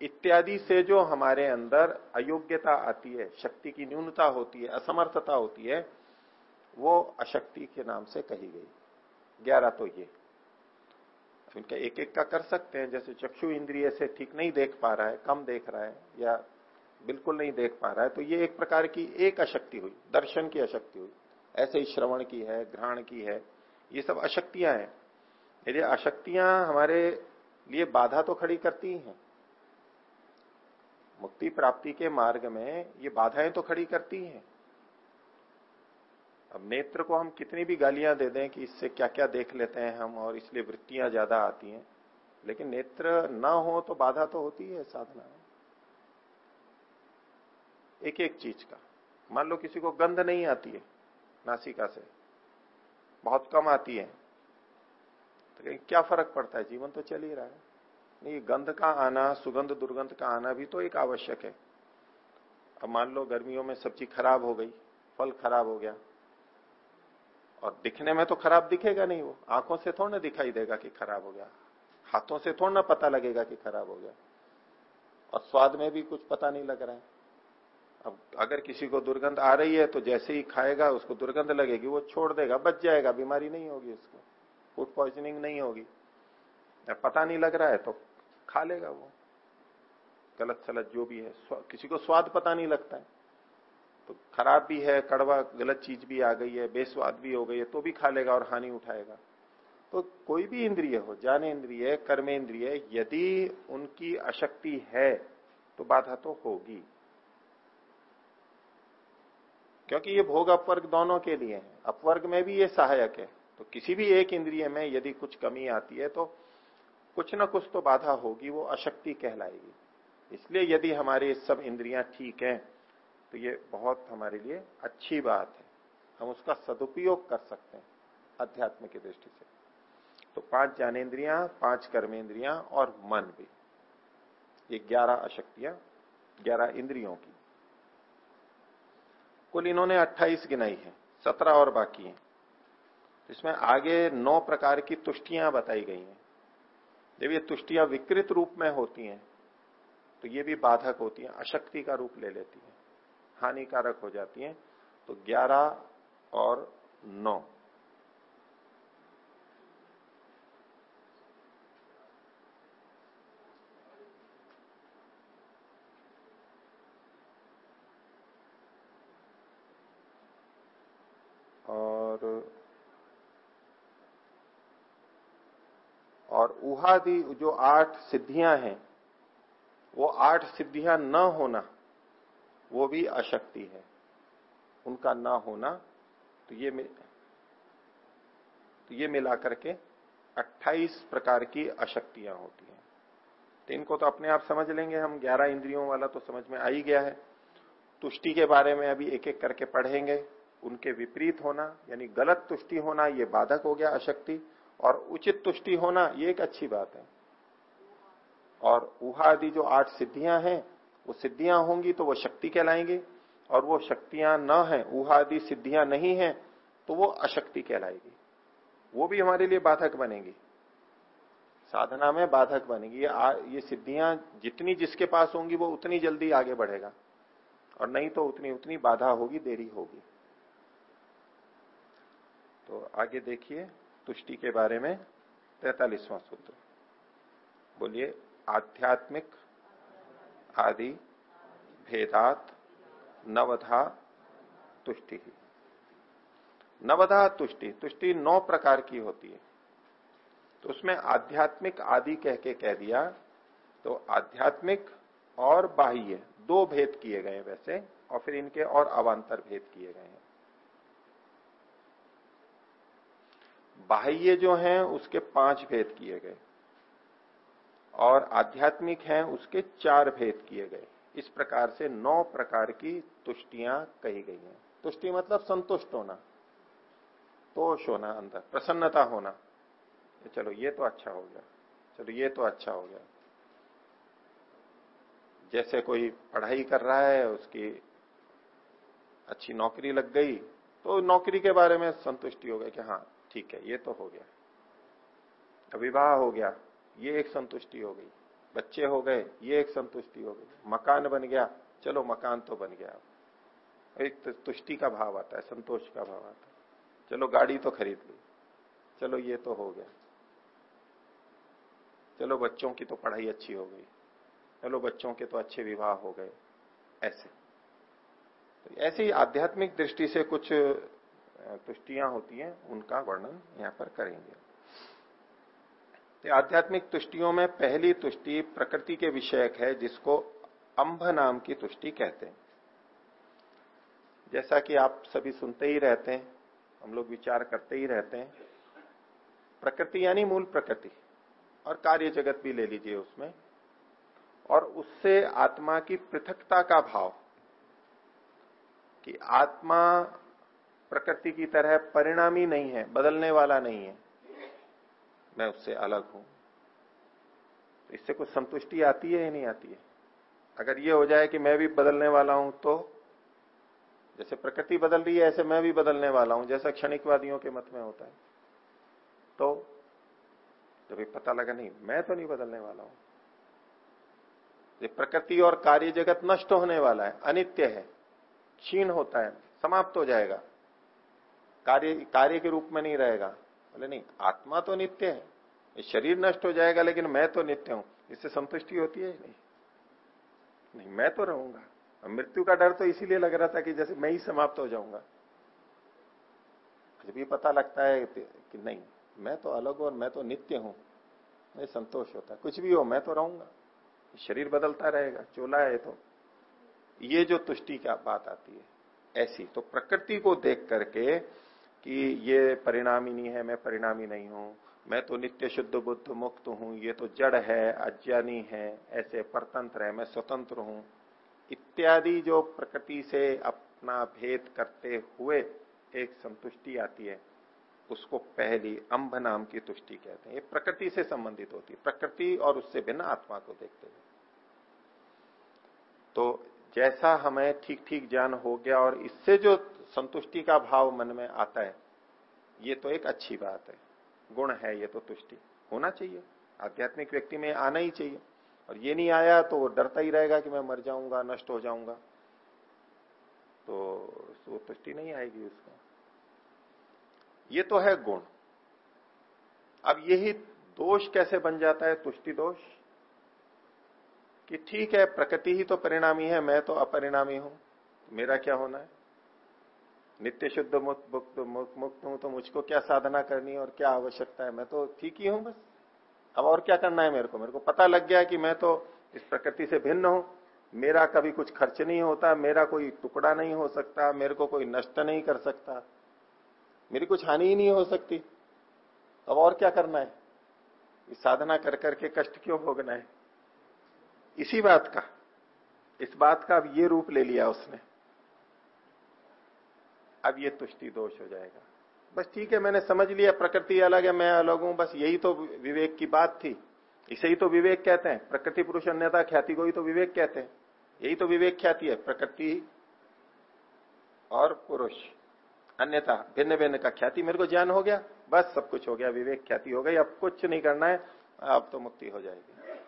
S1: इत्यादि से जो हमारे अंदर अयोग्यता आती है, शक्ति की न्यूनता होती है, असमर्थता होती है वो अशक्ति के नाम से कही गई। ग्यारह तो ये। इनका एक एक का कर सकते हैं, जैसे चक्षु इंद्रिय से ठीक नहीं देख पा रहा है, कम देख रहा है, या बिल्कुल नहीं देख पा रहा है तो ये एक प्रकार की एक अशक्ति हुई, दर्शन की अशक्ति हुई। ऐसे ही श्रवण की है ग्रहण की है, ये सब अशक्तियाँ हैं। यदि अशक्तियाँ हमारे लिए बाधा तो खड़ी करती हैं, मुक्ति प्राप्ति के मार्ग में ये बाधाएँ तो खड़ी करती हैं। अब नेत्र को हम कितनी भी गालियाँ दे दें कि इससे क्या क्या देख लेते हैं हम और इसलिए वृत्तियाँ ज़्यादा आती हैं। लेकिन नेत्र ना हो तो बाधा तो होती है, साधना एक एक चीज़ का। मान लो किसी को गंध नहीं आती है, नासिका से। बहुत कम आती है। तो क्या फ़र्क पड़ता है? जीवन तो चल ही रहा है। नहीं, गंध का आना, सुगंध, दुर्गंध का आना भी तो एक आवश्यक है। अब मान लो गर्मियों में सब्ज़ी खराब हो गई, फल खराब हो गया। और दिखने में तो खराब दिखेगा नहीं वो। आँखों से थोड़ा ना दिखाई देगा कि खराब हो गया। हाथों से थोड़ा ना पता लगेगा कि खराब हो गया। और स्वाद में भी कुछ पता नहीं लग रहा है। अब अगर किसी को दुर्गंध आ रही है तो जैसे ही खाएगा, उसको दुर्गंध लगेगी, वो छोड़ देगा, बच जाएगा, बीमारी नहीं होगी उसको। फ़ूड पॉइजनिंग नहीं होगी। पता नहीं लग रहा है तो खा लेगा वो। गलत सलत जो भी है किसी को स्वाद पता नहीं लगता है। तो खराब भी है, कड़वा, गलत चीज़ भी आ गई है, बेस्वाद भी हो गई है तो भी खा लेगा और हानि उठाएगा। तो कोई भी इंद्रिय हो ज्ञान इंद्रिय कर्म इंद्रिय यदि उनकी अशक्ति है तो बाधा तो होगी। क्योंकि ये भोग अपवर्ग दोनों के लिए है। अपवर्ग में भी ये सहायक है। तो किसी भी एक इंद्रिय में यदि कुछ कमी आती है तो कुछ ना कुछ तो बाधा होगी, वो अशक्ति कहलाएगी। इसलिए यदि हमारे सब इंद्रियाँ ठीक हैं तो ये बहुत हमारे लिए अच्छी बात है। हम उसका सदुपयोग कर सकते हैं अध्यात्म की दृष्टि से। तो पाँच ज्ञानेन्द्रियाँ पाँच कर्मेंद्रिया और मन भी। ये ग्यारह अशक्तियाँ, ग्यारह इंद्रियों की। कुल इन्होंने अट्ठाईस गिनाई है, सत्रह और बाकी है। इसमें आगे नौ प्रकार की तुष्टियाँ बताई गई हैं। जब ये तुष्टियाँ विकृत रूप में होती हैं तो ये भी बाधक होती हैं, अशक्ति का रूप ले लेती हैं। हानिकारक हो जाती हैं। तो ग्यारह और नौ। और उहादि जो आठ सिद्धियाँ हैं, वो आठ सिद्धियाँ न होना वो भी अशक्ति है। उनका ना होना तो ये तो ये मिलाकर के 28 प्रकार की अशक्तियाँ होती हैं। तो इनको तो अपने आप समझ लेंगे हम 11 इंद्रियों वाला तो समझ में आ ही गया है। तुष्टि के बारे में अभी एक एक करके पढ़ेंगे। उनके विपरीत होना, यानी गलत तुष्टि होना, ये बाधक हो गया अशक्ति, और उचित तुष्टि होना, ये एक अच्छी बात है। और उहा आदि जो आठ सिद्धियाँ हैं वो सिद्धियाँ होंगी तो वो शक्ति कहलाएँगी। और वो शक्तियाँ न है उहा सिद्धियाँ नहीं है तो वो अशक्ति कहलाएगी। वो भी हमारे लिए बाधक बनेगी। साधना में बाधक बनेगी। ये ये सिद्धियाँ जितनी जिसके पास होंगी, वो उतनी जल्दी आगे बढ़ेगा। और नहीं तो उतनी उतनी बाधा होगी, देरी होगी। तो आगे देखिए, तुष्टि के बारे में तैतालीसवां सूत्र। बोलिए, आध्यात्मिक आदि भेदात नवधा तुष्टि। नवधा तुष्टि तुष्टि नौ प्रकार की होती है। तो उसमें आध्यात्मिक आदि कह के कह दिया तो आध्यात्मिक और बाह्य दो भेद किए गए वैसे, और फिर इनके और अवान्तर भेद किए गए हैं। बाह्य जो हैं, उसके पाँच भेद किए गए। और आध्यात्मिक हैं, उसके चार भेद किए गए। इस प्रकार से नौ प्रकार की तुष्टियाँ कही गई हैं। तुष्टि मतलब संतुष्ट होना, तोष होना अंदर, प्रसन्नता होना। चलो, ये तो अच्छा हो गया। चलो, ये तो अच्छा हो गया। जैसे कोई पढ़ाई कर रहा है, उसकी अच्छी नौकरी लग गई तो नौकरी के बारे में संतुष्टि हो गई कि हाँ ठीक है, ये तो हो गया। विवाह हो गया। ये एक संतुष्टि हो गई। बच्चे हो गए, ये एक संतुष्टि हो गई। मकान बन गया, चलो मकान तो बन गया। एक तुष्टि का भाव आता है, संतोष का भाव आता है। चलो गाड़ी तो खरीद ली। चलो ये तो हो गया। चलो बच्चों की तो पढ़ाई अच्छी हो गई। चलो बच्चों के तो अच्छे विवाह हो गए। ऐसे। तो ऐसे ही आध्यात्मिक दृष्टि से कुछ तुष्टियाँ होती हैं, उनका वर्णन यहाँ पर करेंगे। तो आध्यात्मिक तुष्टियों में पहली तुष्टि प्रकृति के विषयक है, जिसको अंभ नाम की तुष्टि कहते हैं। जैसा कि आप सभी सुनते ही रहते हैं, हम लोग विचार करते ही रहते हैं, प्रकृति यानी मूल प्रकृति, और कार्य जगत भी ले लीजिए उसमें, और उससे आत्मा की पृथकता का भाव, कि आत्मा प्रकृति की तरह परिणामी नहीं है, बदलने वाला नहीं है। मैं उससे अलग हूँ। तो इससे कुछ संतुष्टि आती है या नहीं आती है? अगर ये हो जाए कि मैं भी बदलने वाला हूँ तो जैसे प्रकृति बदल रही है, ऐसे मैं भी बदलने वाला हूँ, जैसा क्षणिकवादियों के मत में होता है। तो जब पता लगा, नहीं, मैं तो नहीं बदलने वाला हूँ। ये प्रकृति और कार्य जगत नष्ट होने वाला है, अनित्य है, क्षीण होता है, समाप्त हो जाएगा। कार्य कार्य के रूप में नहीं रहेगा। बोले, नहीं, आत्मा तो नित्य है। शरीर नष्ट हो जाएगा, लेकिन मैं तो नित्य हूँ। इससे संतुष्टि होती है नहीं? नहीं, मैं तो रहूँगा। मृत्यु का डर तो इसीलिए लग रहा था कि जैसे मैं ही समाप्त हो जाऊँगा। जब ये पता लगता है कि नहीं, मैं तो अलग और मैं तो नित्य हूँ मैं संतोष होता कुछ भी हो, मैं तो रहूँगा। शरीर बदलता रहेगा, चोला है तो। ये जो तुष्टि का बात आती है, ऐसी तो प्रकृति को देख करके कि ये परिणामी नहीं है, मैं परिणामी नहीं हूँ। मैं तो नित्य शुद्ध बुद्ध मुक्त हूँ, ये तो जड़ है, अज्ञानी है, ऐसे परतंत्र है, मैं स्वतंत्र हूँ। इत्यादि जो प्रकृति से अपना भेद करते हुए एक संतुष्टि आती है, उसको पहली अंब नाम की तुष्टि कहते हैं। ये प्रकृति से संबंधित होती है। प्रकृति और उससे भिन्न आत्मा को देखते हुए तो जैसा हमें ठीक ठीक ज्ञान हो गया और इससे जो संतुष्टि का भाव मन में आता है, ये तो एक अच्छी बात है। गुण है ये तो तुष्टि। होना चाहिए। आध्यात्मिक व्यक्ति में आना ही चाहिए। और ये नहीं आया तो वो डरता ही रहेगा कि मैं मर जाऊँगा, नष्ट हो जाऊँगा। तो वो तुष्टि नहीं आएगी उसको ये तो है गुण। अब यही दोष कैसे बन जाता है? तुष्टि दोष? कि ठीक है, प्रकृति ही तो परिणामी है, मैं तो अपरिणामी हूँ। मेरा क्या होना है? नित्य शुद्ध मुक्त मुक्त मुक्त हूँ तो मुझको क्या साधना करनी है और क्या आवश्यकता है? मैं तो ठीक ही हूँ बस। अब और क्या करना है मेरे को? मेरे को पता लग गया कि मैं तो इस प्रकृति से भिन्न हूँ। मेरा कभी कुछ खर्च नहीं होता, मेरा कोई टुकड़ा नहीं हो सकता, मेरे को कोई नष्ट नहीं कर सकता। मेरी कुछ हानि ही नहीं हो सकती। अब और क्या करना है? इस साधना कर करके कष्ट क्यों भोगना है? इसी बात का, इस बात का अब ये रूप ले लिया उसने। अब ये तुष्टि दोष हो जाएगा। बस ठीक है, मैंने समझ लिया, प्रकृति अलग है, मैं अलग हूँ, बस यही तो विवेक की बात थी। इसे ही तो विवेक कहते हैं। प्रकृति पुरुष अन्यता ख्याति को ही तो विवेक कहते हैं। यही तो विवेक ख्याति है, प्रकृति और पुरुष। अन्यथा भिन्न भिन्न का ख्याति, मेरे को ज्ञान हो गया, बस सब कुछ हो गया, विवेक ख्याति हो गई, अब कुछ नहीं करना है, अब तो मुक्ति हो जाएगी।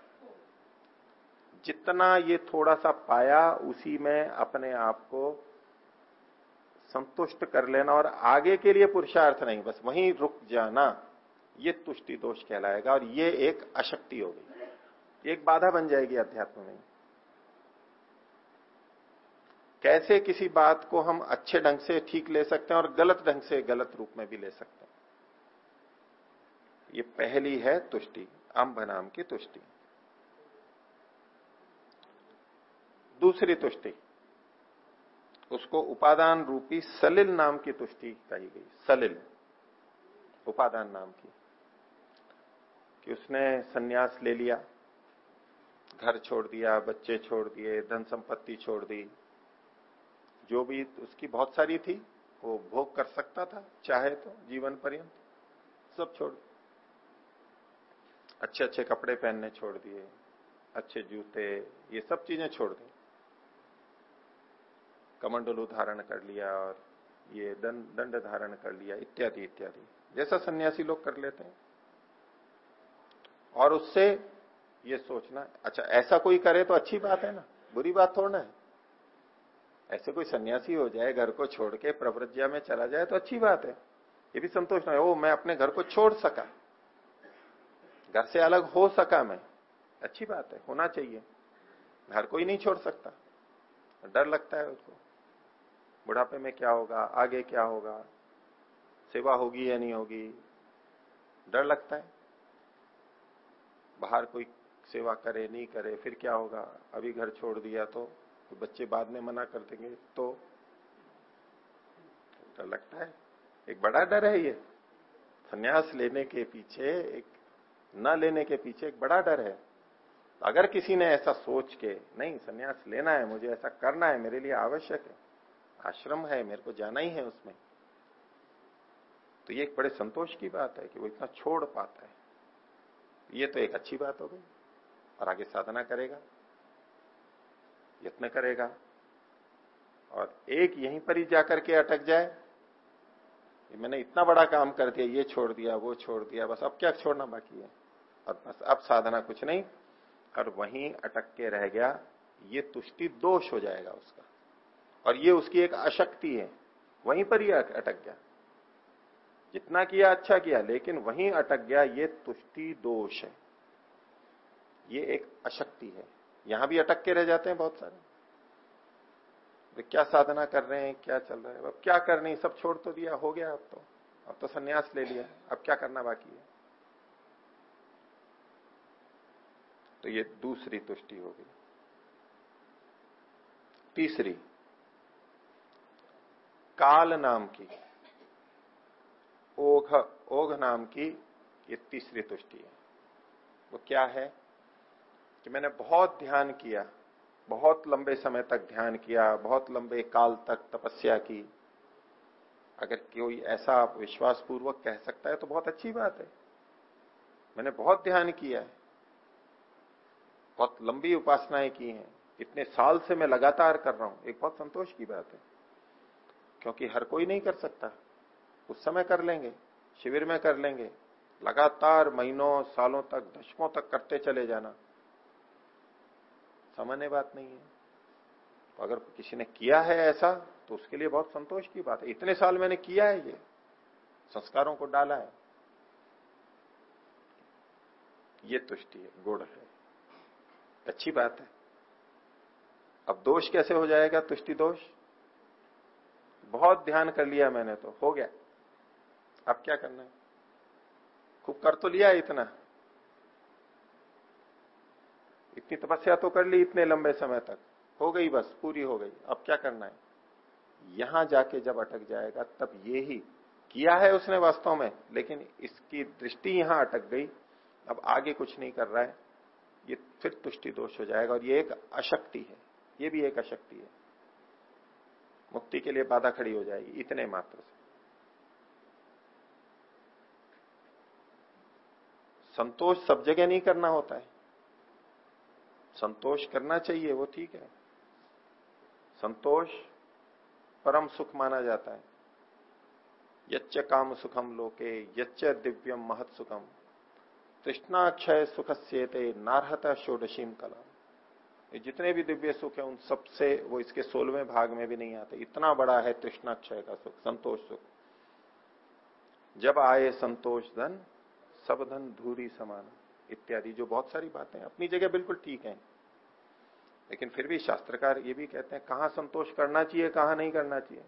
S1: जितना ये थोड़ा सा पाया, उसी में अपने आप को संतुष्ट कर लेना और आगे के लिए पुरुषार्थ नहीं, बस वहीं रुक जाना। ये तुष्टि दोष कहलाएगा और ये एक अशक्ति होगी। एक बाधा बन जाएगी अध्यात्म में। कैसे किसी बात को हम अच्छे ढंग से ठीक ले सकते हैं और गलत ढंग से गलत रूप में भी ले सकते हैं? ये पहली है तुष्टि अम्ब नाम की तुष्टि। दूसरी तुष्टि उसको उपादान रूपी सलिल नाम की तुष्टि कही गई, सलिल, उपादान नाम की। कि उसने सन्यास ले लिया, घर छोड़ दिया, बच्चे छोड़ दिए, धन संपत्ति छोड़ दी। जो भी उसकी बहुत सारी थी, वो भोग कर सकता था, चाहे तो जीवन पर्यंत, सब छोड़ अच्छे अच्छे कपड़े पहनने छोड़ दिए, अच्छे जूते, ये सब चीज़ें छोड़ दी। कमंडलू धारण कर लिया और ये दंड दंड धारण कर लिया, इत्यादि इत्यादि। जैसा सन्यासी लोग कर लेते हैं। और उससे ये सोचना अच्छा ऐसा कोई करे तो अच्छी बात है ना, बुरी बात थोड़ा है। ऐसे कोई सन्यासी हो जाए, घर को छोड़ के प्रव्रज्ञा में चला जाए तो अच्छी बात है। ये भी संतोष ना ओ, मैं अपने घर को छोड़ सका। घर से अलग हो सका मैं। अच्छी बात है, होना चाहिए। घर को ही नहीं छोड़ सकता। डर लगता है उसको। बुढ़ापे में क्या होगा आगे क्या होगा सेवा होगी या नहीं होगी? डर लगता है? बाहर कोई सेवा करे नहीं करे फिर क्या होगा? अभी घर छोड़ दिया तो, तो बच्चे बाद में मना कर देंगे तो? डर लगता है। एक बड़ा डर है ये। संन्यास लेने के पीछे एक न लेने के पीछे एक बड़ा डर है। अगर किसी ने ऐसा सोच के नहीं संन्यास लेना है मुझे ऐसा करना है मेरे लिए आवश्यक है। आश्रम है, मेरे को जाना ही है उसमें। तो ये एक बड़े संतोष की बात है कि वो इतना छोड़ पाता है। ये तो एक अच्छी बात हो गई, और आगे साधना करेगा, यत्न करेगा, और एक यहीं पर ही जाकर के अटक जाए। मैंने इतना बड़ा काम कर दिया, ये छोड़ दिया, वो छोड़ दिया, बस अब क्या छोड़ना बाकी है? और बस अब साधना कुछ नहीं, और वहीं अटक के रह गया, ये तुष्टि दोष हो जाएगा उसका। और ये उसकी एक अशक्ति है। वहीं पर ही अटक गया। जितना किया अच्छा किया, लेकिन वहीं अटक गया, ये तुष्टि दोष है। ये एक अशक्ति है। यहाँ भी अटक के रह जाते हैं बहुत सारे। वे क्या साधना कर रहे हैं, क्या चल रहा है? अब क्या कर करनी सब छोड़ तो दिया, हो गया अब तो। अब तो संन्यास ले लिया। अब क्या करना बाकी है? तो ये दूसरी तुष्टि होगी तीसरी काल नाम की। ओघ ओघ नाम की ये तीसरी तुष्टि है। वो क्या है? कि मैंने बहुत ध्यान किया, बहुत लंबे समय तक ध्यान किया, बहुत लंबे काल तक तपस्या की। अगर कोई ऐसा आप विश्वास पूर्वक कह सकता है तो बहुत अच्छी बात है। मैंने बहुत ध्यान किया है। बहुत लंबी उपासनाएँ की हैं। इतने साल से मैं लगातार कर रहा हूँ। एक बहुत संतोष की बात है। क्योंकि हर कोई नहीं कर सकता। उस समय कर लेंगे, शिविर में कर लेंगे। लगातार महीनों, सालों तक, दशकों तक करते चले जाना। सामान्य बात नहीं है। तो अगर किसी ने किया है ऐसा तो उसके लिए बहुत संतोष की बात है। इतने साल मैंने किया है ये, संस्कारों को डाला है। ये तुष्टि है गुण है। अच्छी बात है। अब दोष कैसे हो जाएगा तुष्टि दोष? बहुत ध्यान कर लिया मैंने तो हो गया। अब क्या करना है? खूब कर तो लिया इतना। इतनी तपस्या तो कर ली इतने लंबे समय तक। हो गई बस, पूरी हो गई। अब क्या करना है? यहाँ जाके जब अटक जाएगा, तब ये ही किया है उसने वास्तव में, लेकिन इसकी दृष्टि यहाँ अटक गई। अब आगे कुछ नहीं कर रहा है। ये फिर तुष्टि दोष हो जाएगा और ये एक अशक्ति है। ये भी एक अशक्ति है। मुक्ति के लिए बाधा खड़ी हो जाएगी, इतने मात्र से। संतोष सब जगह नहीं करना होता है। संतोष करना चाहिए, वो ठीक है। संतोष परम सुख माना जाता है। यच्च काम सुखम लोके, यच्च दिव्यम महत सुखम। तृष्णाक्षय सुख से नारहता षोडशीम कला ये जितने भी दिव्य सुख है, उन सबसे वो इसके सोलवें भाग में भी नहीं आते। इतना बड़ा है तृष्णाक्षय का सुख, संतोष सुख। जब आए संतोष धन, सब धन धूरी समान, इत्यादि, जो बहुत सारी बातें अपनी जगह बिल्कुल ठीक है। लेकिन फिर भी शास्त्रकार ये भी कहते हैं, कहाँ संतोष करना चाहिए, कहाँ नहीं करना चाहिए?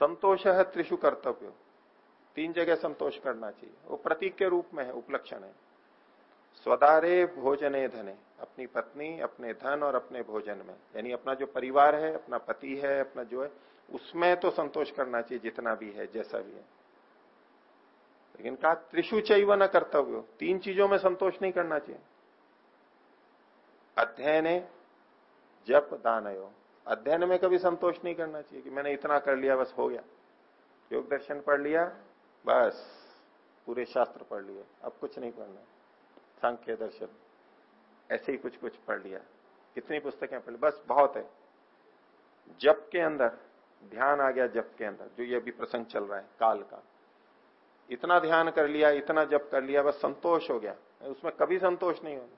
S1: संतोष है त्रिशु कर्तव्य। तीन जगह संतोष करना चाहिए। वो प्रतीक के रूप में है, उपलक्षण है। स्वदारे भोजने धने, अपनी पत्नी, अपने धन और अपने भोजन में। यानी अपना जो परिवार है, अपना पति है, अपना जो है, उसमें तो संतोष करना चाहिए जितना भी है, जैसा भी है। लेकिन कहा त्रिशु चैव न कर्तव्य, तीन चीज़ों में संतोष नहीं करना चाहिए। अध्ययन, जप, दानयो। अध्ययन में कभी संतोष नहीं करना चाहिए कि मैंने इतना कर लिया, बस हो गया। योग दर्शन पढ़ लिया, बस। पूरे शास्त्र पढ़ लिए। अब कुछ नहीं पढ़ना सांख्य दर्शन। ऐसे ही कुछ कुछ पढ़ लिया। कितनी पुस्तकें पढ़ बस बहुत है। जप के अंदर, ध्यान आ गया जप के अंदर, जो ये अभी प्रसंग चल रहा है, काल का। इतना ध्यान कर लिया, इतना जप कर लिया, बस संतोष हो गया। उसमें कभी संतोष नहीं होगा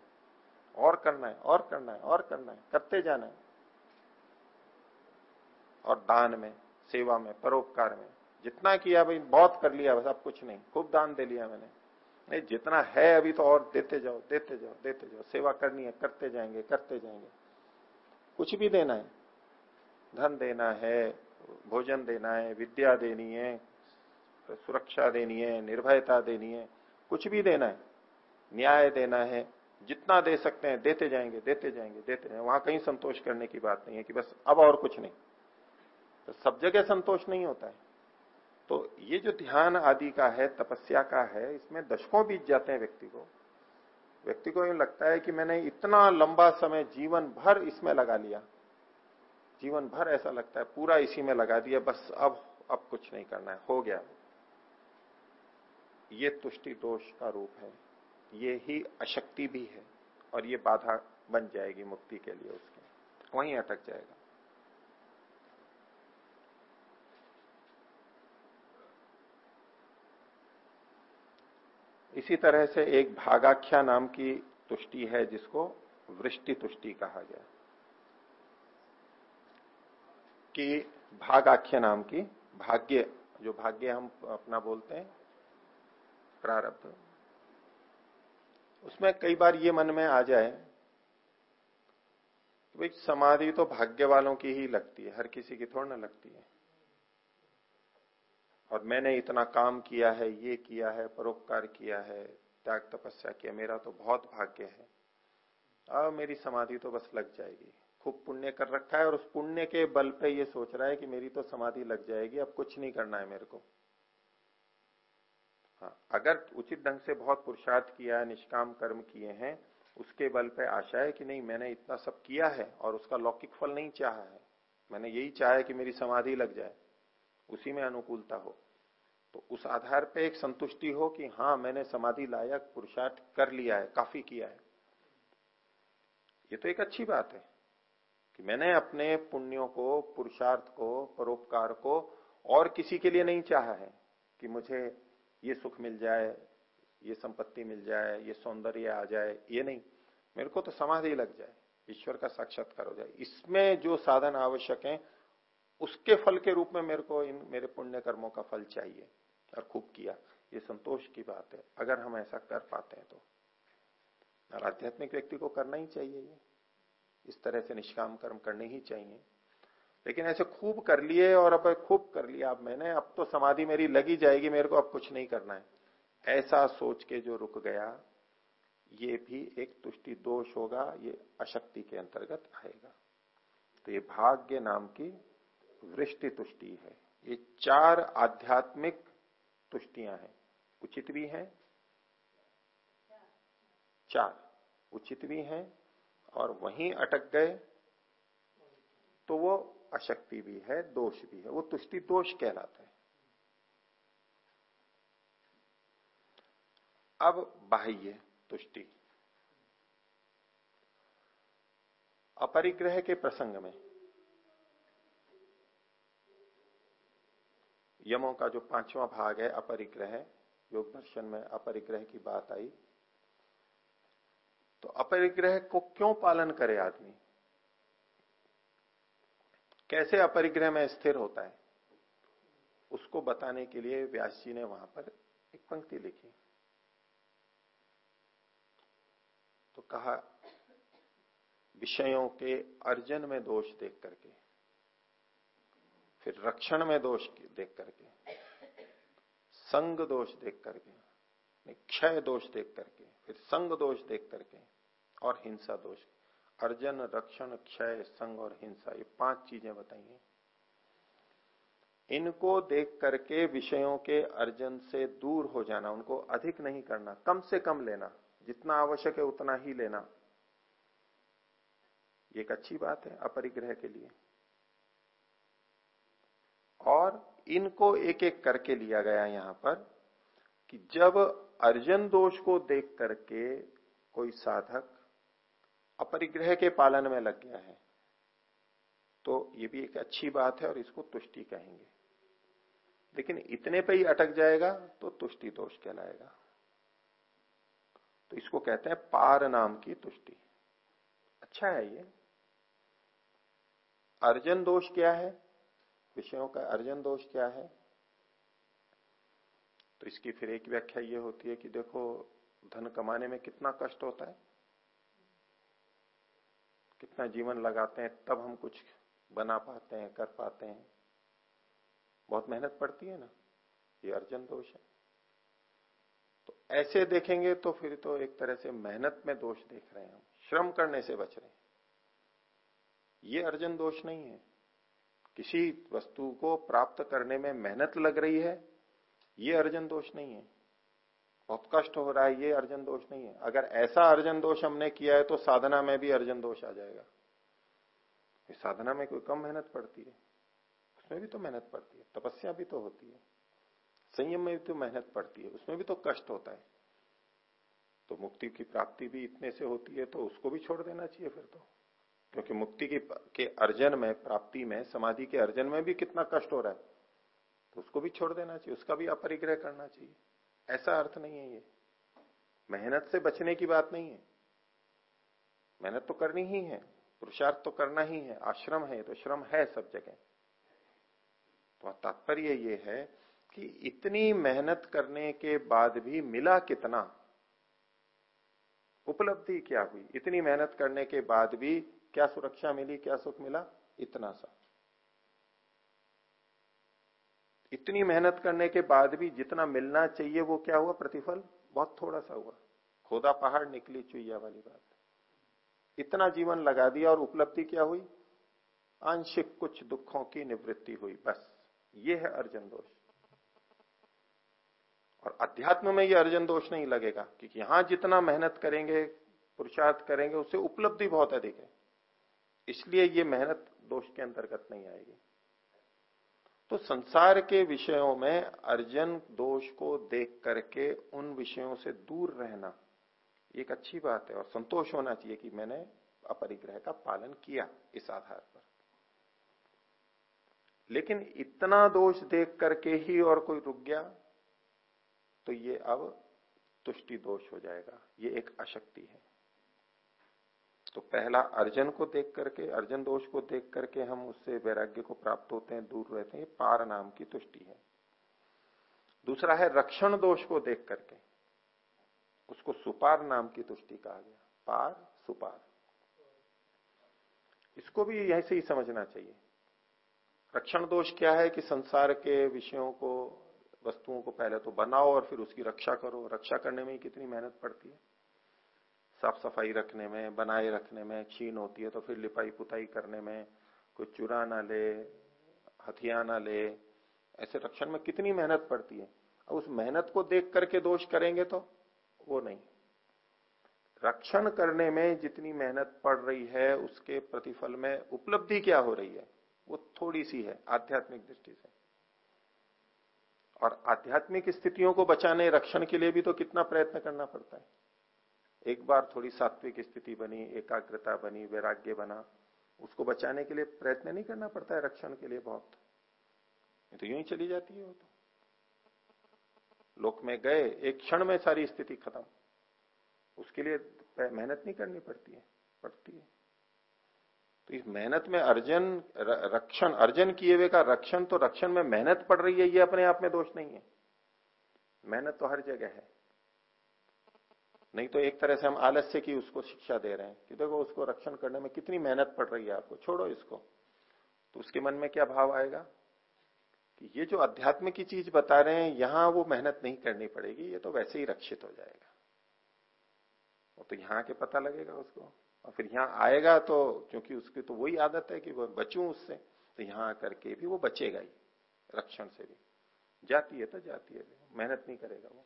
S1: और करना है, और करना है, और करना है, करते जाना है। और दान में, सेवा में, परोपकार में, जितना किया भाई, बहुत कर लिया, बस अब कुछ नहीं। खूब दान दे लिया मैंने। नहीं, जितना है अभी तो और देते जाओ देते जाओ देते जाओ। सेवा करनी है, करते जाएँगे करते जाएँगे। कुछ भी देना है। धन देना है, भोजन देना है, विद्या देनी है, सुरक्षा देनी है, निर्भयता देनी है। कुछ भी देना है। न्याय देना है। जितना दे सकते हैं, देते जाएँगे देते जाएँगे देते जाएँगे। वहाँ कहीं संतोष करने की बात नहीं है कि बस अब और कुछ नहीं। तो सब जगह संतोष नहीं होता है। तो ये जो ध्यान आदि का है, तपस्या का है, इसमें दशकों बीत जाते हैं व्यक्ति को। व्यक्ति को यूँ लगता है कि मैंने इतना लंबा समय जीवन भर इसमें लगा लिया। जीवन भर ऐसा लगता है, पूरा इसी में लगा दिया, बस अब अब कुछ नहीं करना है, हो गया। ये तुष्टि दोष का रूप है। ये ही अशक्ति भी है और ये बाधा बन जाएगी मुक्ति के लिए उसके। वहीं अटक जाएगा। इसी तरह से एक भागाख्या नाम की तुष्टि है, जिसको वृष्टि तुष्टि कहा गया कि भागाख्य नाम की भाग्य, जो भाग्य हम अपना बोलते हैं, प्रारब्ध, उसमें कई बार ये मन में आ जाए कि भाई समाधि तो भाग्य वालों की ही लगती है, हर किसी की थोड़ी ना लगती है। और मैंने इतना काम किया है, ये किया है, परोपकार किया है, त्याग तपस्या किया, मेरा तो बहुत भाग्य है। अब मेरी समाधि तो बस लग जाएगी। खूब पुण्य कर रखा है और उस पुण्य के बल पे ये सोच रहा है कि मेरी तो समाधि लग जाएगी, अब कुछ नहीं करना है मेरे को। हाँ अगर उचित ढंग से बहुत पुरुषार्थ किया है, निष्काम कर्म किए हैं, उसके बल पे आशा है कि नहीं, मैंने इतना सब किया है और उसका लौकिक फल नहीं चाहा है। मैंने यही चाहा है कि मेरी समाधि लग जाए। उसी में अनुकूलता हो। तो उस आधार पे एक संतुष्टि हो कि हाँ मैंने समाधि लायक पुरुषार्थ कर लिया है, काफ़ी किया है। ये तो एक अच्छी बात है कि मैंने अपने पुण्यों को, पुरुषार्थ को, परोपकार को और किसी के लिए नहीं चाहा है कि मुझे ये सुख मिल जाए, ये संपत्ति मिल जाए, ये सौंदर्य आ जाए, ये नहीं। मेरे को तो समाधि लग जाए, ईश्वर का साक्षात्कार हो जाए। इसमें जो साधन आवश्यक है उसके फल के रूप में मेरे को इन, मेरे पुण्य कर्मों का फल चाहिए और खूब किया। ये संतोष की बात है। अगर हम ऐसा कर पाते हैं तो। और आध्यात्मिक व्यक्ति को करना ही चाहिए ये। इस तरह से निष्काम कर्म करने ही चाहिए। लेकिन ऐसे खूब कर लिए और अब खूब कर लिया, अब मैंने, अब तो समाधि मेरी लगी जाएगी, मेरे को अब कुछ नहीं करना है। ऐसा सोच के जो रुक गया, ये भी एक तुष्टि दोष होगा, ये अशक्ति के अंतर्गत आएगा। तो ये भाग्य नाम की वृष्टि तुष्टि है। ये चार आध्यात्मिक तुष्टियाँ हैं। उचित भी हैं, चार। उचित भी हैं और वहीं अटक गए तो वो अशक्ति भी है, दोष भी है। वो तुष्टि दोष कहलाता है। अब बाह्य तुष्टि। अपरिग्रह के प्रसंग में यमों का जो पांचवा भाग है, अपरिग्रह, योग दर्शन में अपरिग्रह की बात आई। तो अपरिग्रह को क्यों पालन करे आदमी? कैसे अपरिग्रह में स्थिर होता है? उसको बताने के लिए व्यास जी ने वहाँ पर एक पंक्ति लिखी। तो कहा, विषयों के अर्जन में दोष देख करके। फिर रक्षण में दोष देख करके, संग दोष देख करके क्षय दोष देख करके, फिर संग दोष देख करके और हिंसा दोष। अर्जन, रक्षण, क्षय, संग और हिंसा, ये पाँच चीज़ें बताइए। इनको देख करके विषयों के अर्जन से दूर हो जाना, उनको अधिक नहीं करना, कम से कम लेना, जितना आवश्यक है उतना ही लेना। ये एक अच्छी बात है अपरिग्रह के लिए। और इनको एक एक करके लिया गया यहाँ पर कि जब अर्जन दोष को देख करके कोई साधक अपरिग्रह के पालन में लग गया है तो ये भी एक अच्छी बात है और इसको तुष्टि कहेंगे। लेकिन इतने पे ही अटक जाएगा तो तुष्टि दोष कहलाएगा। तो इसको कहते हैं पार नाम की तुष्टि। अच्छा है ये। अर्जन दोष क्या है? विषयों का अर्जन दोष क्या है? तो इसकी फिर एक व्याख्या ये होती है कि देखो, धन कमाने में कितना कष्ट होता है। कितना जीवन लगाते हैं, तब हम कुछ बना पाते हैं, कर पाते हैं। बहुत मेहनत पड़ती है ना, ये अर्जन दोष है। तो ऐसे देखेंगे तो फिर तो एक तरह से मेहनत में दोष देख रहे हैं हम, श्रम करने से बच रहे हैं। ये अर्जन दोष नहीं है। किसी वस्तु को प्राप्त करने में मेहनत लग रही है, ये अर्जन दोष नहीं है। बहुत कष्ट हो रहा है, ये अर्जन दोष नहीं है। अगर ऐसा अर्जन दोष हमने किया है तो साधना में भी अर्जन दोष आ जाएगा। इस साधना में कोई कम मेहनत पड़ती है, उसमें भी तो मेहनत पड़ती है, तपस्या भी तो होती है। संयम में भी तो मेहनत पड़ती है, उसमें भी तो कष्ट होता है। तो मुक्ति की प्राप्ति भी इतने से होती है तो उसको भी छोड़ देना चाहिए फिर तो। क्योंकि मुक्ति की, के अर्जन में, प्राप्ति में, समाधि के अर्जन में भी कितना कष्ट हो रहा है तो उसको भी छोड़ देना चाहिए, उसका भी अपरिग्रह करना चाहिए। ऐसा अर्थ नहीं है ये। मेहनत से बचने की बात नहीं है। मेहनत तो करनी ही है, पुरुषार्थ तो करना ही है, आश्रम है तो श्रम है सब जगह। तो तात्पर्य ये है कि इतनी मेहनत करने के बाद भी मिला कितना? उपलब्धि क्या हुई? इतनी मेहनत करने के बाद भी क्या सुरक्षा मिली, क्या सुख मिला? इतना सा। इतनी मेहनत करने के बाद भी जितना मिलना चाहिए, वो क्या हुआ? प्रतिफल? बहुत थोड़ा सा हुआ। खोदा पहाड़ निकली चुईया वाली बात। इतना जीवन लगा दिया और उपलब्धि क्या हुई? आंशिक कुछ दुखों की निवृत्ति हुई, बस। ये है अर्जन दोष। और अध्यात्म में ये अर्जन दोष नहीं लगेगा, क्योंकि यहाँ जितना मेहनत करेंगे, पुरुषार्थ करेंगे, उससे उपलब्धि बहुत अधिक है। इसलिए ये मेहनत दोष के अंतर्गत नहीं आएगी। तो संसार के विषयों में अर्जन दोष को देख करके उन विषयों से दूर रहना, एक अच्छी बात है, और संतोष होना चाहिए कि मैंने अपरिग्रह का पालन किया इस आधार पर। लेकिन इतना दोष देख करके ही और कोई रुक गया तो ये अब तुष्टि दोष हो जाएगा, ये एक अशक्ति है। तो पहला अर्जन को देख करके, अर्जन दोष को देख करके हम उससे वैराग्य को प्राप्त होते हैं, दूर रहते हैं पार नाम की तुष्टि है। दूसरा है रक्षण दोष को देख करके, उसको सुपार नाम की तुष्टि कहा गया, पार सुपार। इसको भी यहीं से ही समझना चाहिए। रक्षण दोष क्या है कि संसार के विषयों को, वस्तुओं को पहले तो बनाओ और फिर उसकी रक्षा करो। रक्षा करने में कितनी मेहनत पड़ती है। साफ़ सफ़ाई रखने में, बनाए रखने में, छीन होती है तो फिर लिपाई पुताई करने में, कोई चुरा ना ले हथिया ना ले, ऐसे रक्षण में कितनी मेहनत पड़ती है। अब उस मेहनत को देख करके दोष करेंगे तो वो नहीं। रक्षण करने में जितनी मेहनत पड़ रही है, उसके प्रतिफल में उपलब्धि क्या हो रही है? वो थोड़ी सी है, आध्यात्मिक दृष्टि से। और आध्यात्मिक स्थितियों को बचाने, रक्षण के लिए भी तो कितना प्रयत्न करना पड़ता है। एक बार थोड़ी सात्विक स्थिति बनी, एकाग्रता बनी, वैराग्य बना, उसको बचाने के लिए प्रयत्न नहीं करना पड़ता है रक्षण के लिए बहुत। तो यूँ ही चली जाती है वो तो। लोक में गए, एक क्षण में सारी स्थिति खत्म। उसके लिए मेहनत नहीं करनी पड़ती है पड़ती है। तो इस मेहनत में अर्जन रक्षण, अर्जन किए हुए का रक्षण तो रक्षण में मेहनत पड़ रही है, ये अपने आप में दोष नहीं है। मेहनत तो हर जगह है। नहीं तो एक तरह से हम आलस्य की उसको शिक्षा दे रहे हैं कि देखो उसको रक्षण करने में कितनी मेहनत पड़ रही है आपको, छोड़ो इसको। तो उसके मन में क्या भाव आएगा? कि ये जो अध्यात्म की चीज़ बता रहे हैं, यहाँ वो मेहनत नहीं करनी पड़ेगी, ये तो वैसे ही रक्षित हो जाएगा। वो तो यहाँ के पता लगेगा उसको। और फिर यहाँ आएगा तो क्योंकि उसकी तो वही आदत है कि वो बचूं उससे तो यहाँ आकर के भी वो बचेगा ही, रक्षण से भी। जाती है तो जाती है, मेहनत नहीं करेगा वो।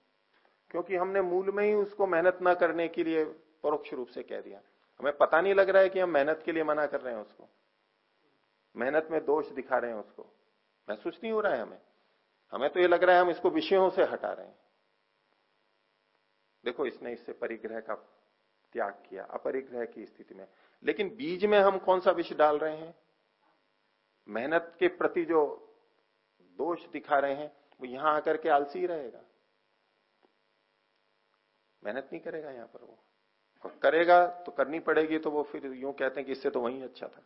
S1: क्योंकि हमने मूल में ही उसको मेहनत ना करने के लिए परोक्ष रूप से कह दिया। हमें पता नहीं लग रहा है कि हम मेहनत के लिए मना कर रहे हैं उसको। मेहनत में दोष दिखा रहे हैं उसको। महसूस नहीं हो रहा है हमें। हमें तो ये लग रहा है हम इसको विषयों से हटा रहे हैं। देखो, इसने इससे परिग्रह का त्याग किया, अपरिग्रह की स्थिति में। लेकिन बीज में हम कौन सा विष डाल रहे हैं? मेहनत के प्रति जो दोष दिखा रहे हैं, वो यहाँ आकर के आलसी रहेगा। मेहनत नहीं करेगा यहाँ पर वो। और करेगा तो करनी पड़ेगी तो वो फिर यूँ कहते हैं कि इससे तो वही अच्छा था।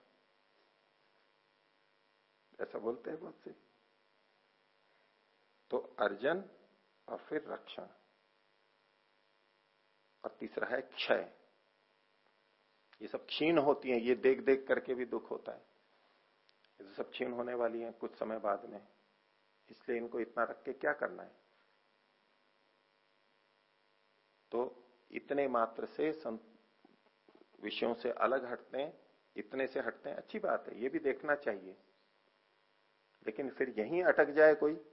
S1: ऐसा बोलते हैं बहुत से। तो अर्जन और फिर रक्षण। और तीसरा है क्षय। ये सब क्षीण होती हैं, ये देख देख करके भी दुख होता है। ये तो सब क्षीण होने वाली हैं कुछ समय बाद में। इसलिए इनको इतना रख के क्या करना है? तो इतने मात्र से विषयों से अलग हटते हैं, इतने से हटते हैं। अच्छी बात है, ये भी देखना चाहिए। लेकिन फिर यहीं अटक जाए कोई।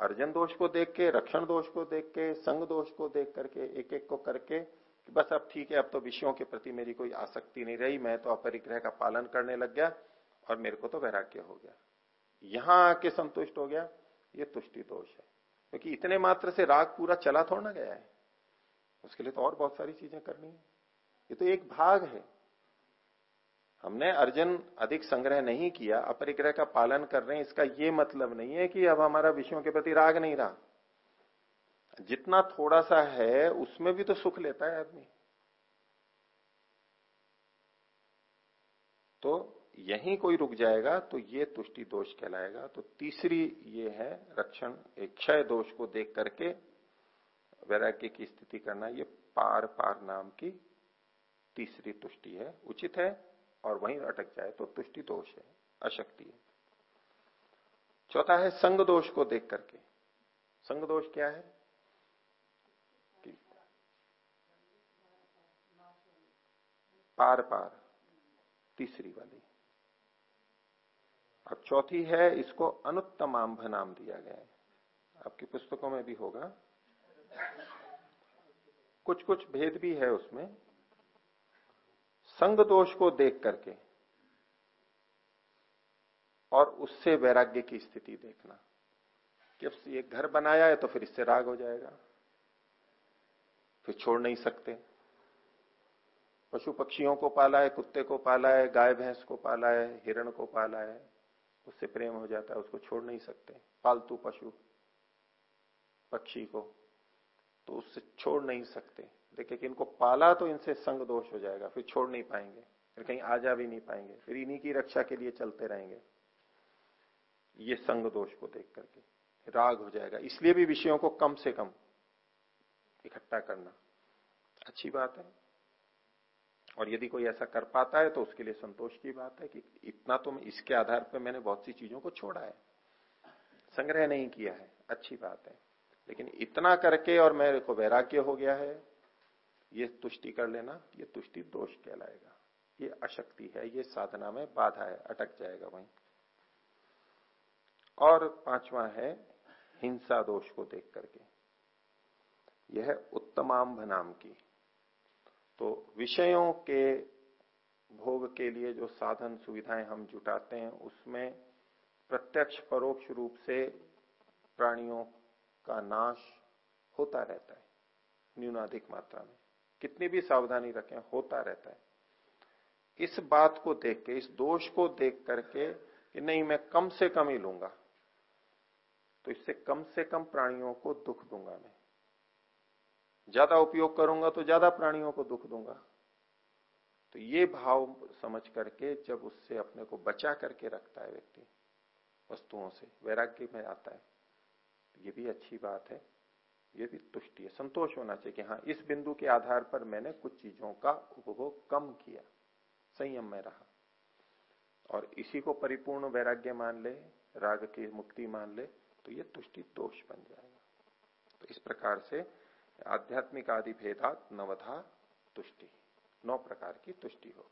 S1: अर्जन दोष को देख के, रक्षण दोष को देख के, संग दोष को देख करके एक एक को करके, कि बस अब ठीक है, अब तो विषयों के प्रति मेरी कोई आसक्ति नहीं रही, मैं तो अपरिग्रह का पालन करने लग गया और मेरे को तो वैराग्य हो गया। यहाँ आके संतुष्ट हो गया, ये तुष्टि दोष है। क्योंकि इतने मात्र से राग पूरा चला थोड़ा ना गया है। उसके लिए तो और बहुत सारी चीज़ें करनी है। ये तो एक भाग है। हमने अर्जन अधिक संग्रह नहीं किया, अपरिग्रह का पालन कर रहे हैं, इसका ये मतलब नहीं है कि अब हमारा विषयों के प्रति राग नहीं रहा। जितना थोड़ा सा है, उसमें भी तो सुख लेता है आदमी। तो यहीं कोई रुक जाएगा तो ये तुष्टि दोष कहलाएगा। तो तीसरी ये है रक्षण, एक क्षय दोष को देख करके वैराग्य की स्थिति करना ये पार पार नाम की तीसरी तुष्टि है। उचित है और वहीं अटक जाए तो तुष्टि दोष है, अशक्ति है। चौथा है संग दोष को देख करके। संग दोष क्या है? कि पार पार, तीसरी वाली। अब चौथी है, इसको अनुत्तमांभ नाम दिया गया है। आपकी पुस्तकों में भी होगा। कुछ कुछ भेद भी है उसमें। संग दोष को देख करके और उससे वैराग्य की स्थिति देखना। कि अब ये घर बनाया है तो फिर इससे राग हो जाएगा। फिर छोड़ नहीं सकते। पशु पक्षियों को पाला है, कुत्ते को पाला है, गाय भैंस को पाला है, हिरण को पाला है, उससे प्रेम हो जाता है, उसको छोड़ नहीं सकते। पालतू पशु, पक्षी को। तो उससे छोड़ नहीं सकते। देखिए कि इनको पाला तो इनसे संग दोष हो जाएगा, फिर छोड़ नहीं पाएँगे, फिर कहीं आ जा भी नहीं पाएँगे, फिर इन्हीं की रक्षा के लिए चलते रहेंगे। ये संग दोष को देख करके राग हो जाएगा। इसलिए भी विषयों को कम से कम इकट्ठा करना अच्छी बात है। और यदि कोई ऐसा कर पाता है तो उसके लिए संतोष की बात है कि इतना तो इसके आधार पर मैंने बहुत सी चीज़ों को छोड़ा है। संग्रह नहीं किया है। अच्छी बात है। लेकिन इतना करके और मेरे को वैराग्य हो गया है, ये तुष्टि कर लेना, ये तुष्टि दोष कहलाएगा। ये अशक्ति है, ये साधना में बाधा है, अटक जाएगा वहीं। और पांचवा है, हिंसा दोष को देख करके। यह उत्तमांभ नाम की। तो विषयों के भोग के लिए जो साधन सुविधाएँ हम जुटाते हैं, उसमें प्रत्यक्ष परोक्ष रूप से प्राणियों का नाश होता रहता है, न्यूनाधिक मात्रा में। कितनी भी सावधानी रखें, होता रहता है। इस बात को देख के, इस दोष को देख करके कि नहीं, मैं कम से कम ही लूँगा तो इससे कम से कम प्राणियों को दुख दूँगा मैं। ज़्यादा उपयोग करूँगा तो ज़्यादा प्राणियों को दुख दूँगा। तो ये भाव समझ करके, जब उससे अपने को बचा करके रखता है व्यक्ति, वस्तुओं से, वैराग्य में आता है ये भी अच्छी बात है, ये भी तुष्टि है। संतोष होना चाहिए कि हाँ इस बिंदु के आधार पर मैंने कुछ चीज़ों का उपभोग कम किया, संयम में रहा। और इसी को परिपूर्ण वैराग्य मान ले, राग की मुक्ति मान ले तो ये तुष्टि दोष बन जाएगा। तो इस प्रकार से आध्यात्मिक आदि भेदात नवधा तुष्टि, नौ प्रकार की तुष्टि हो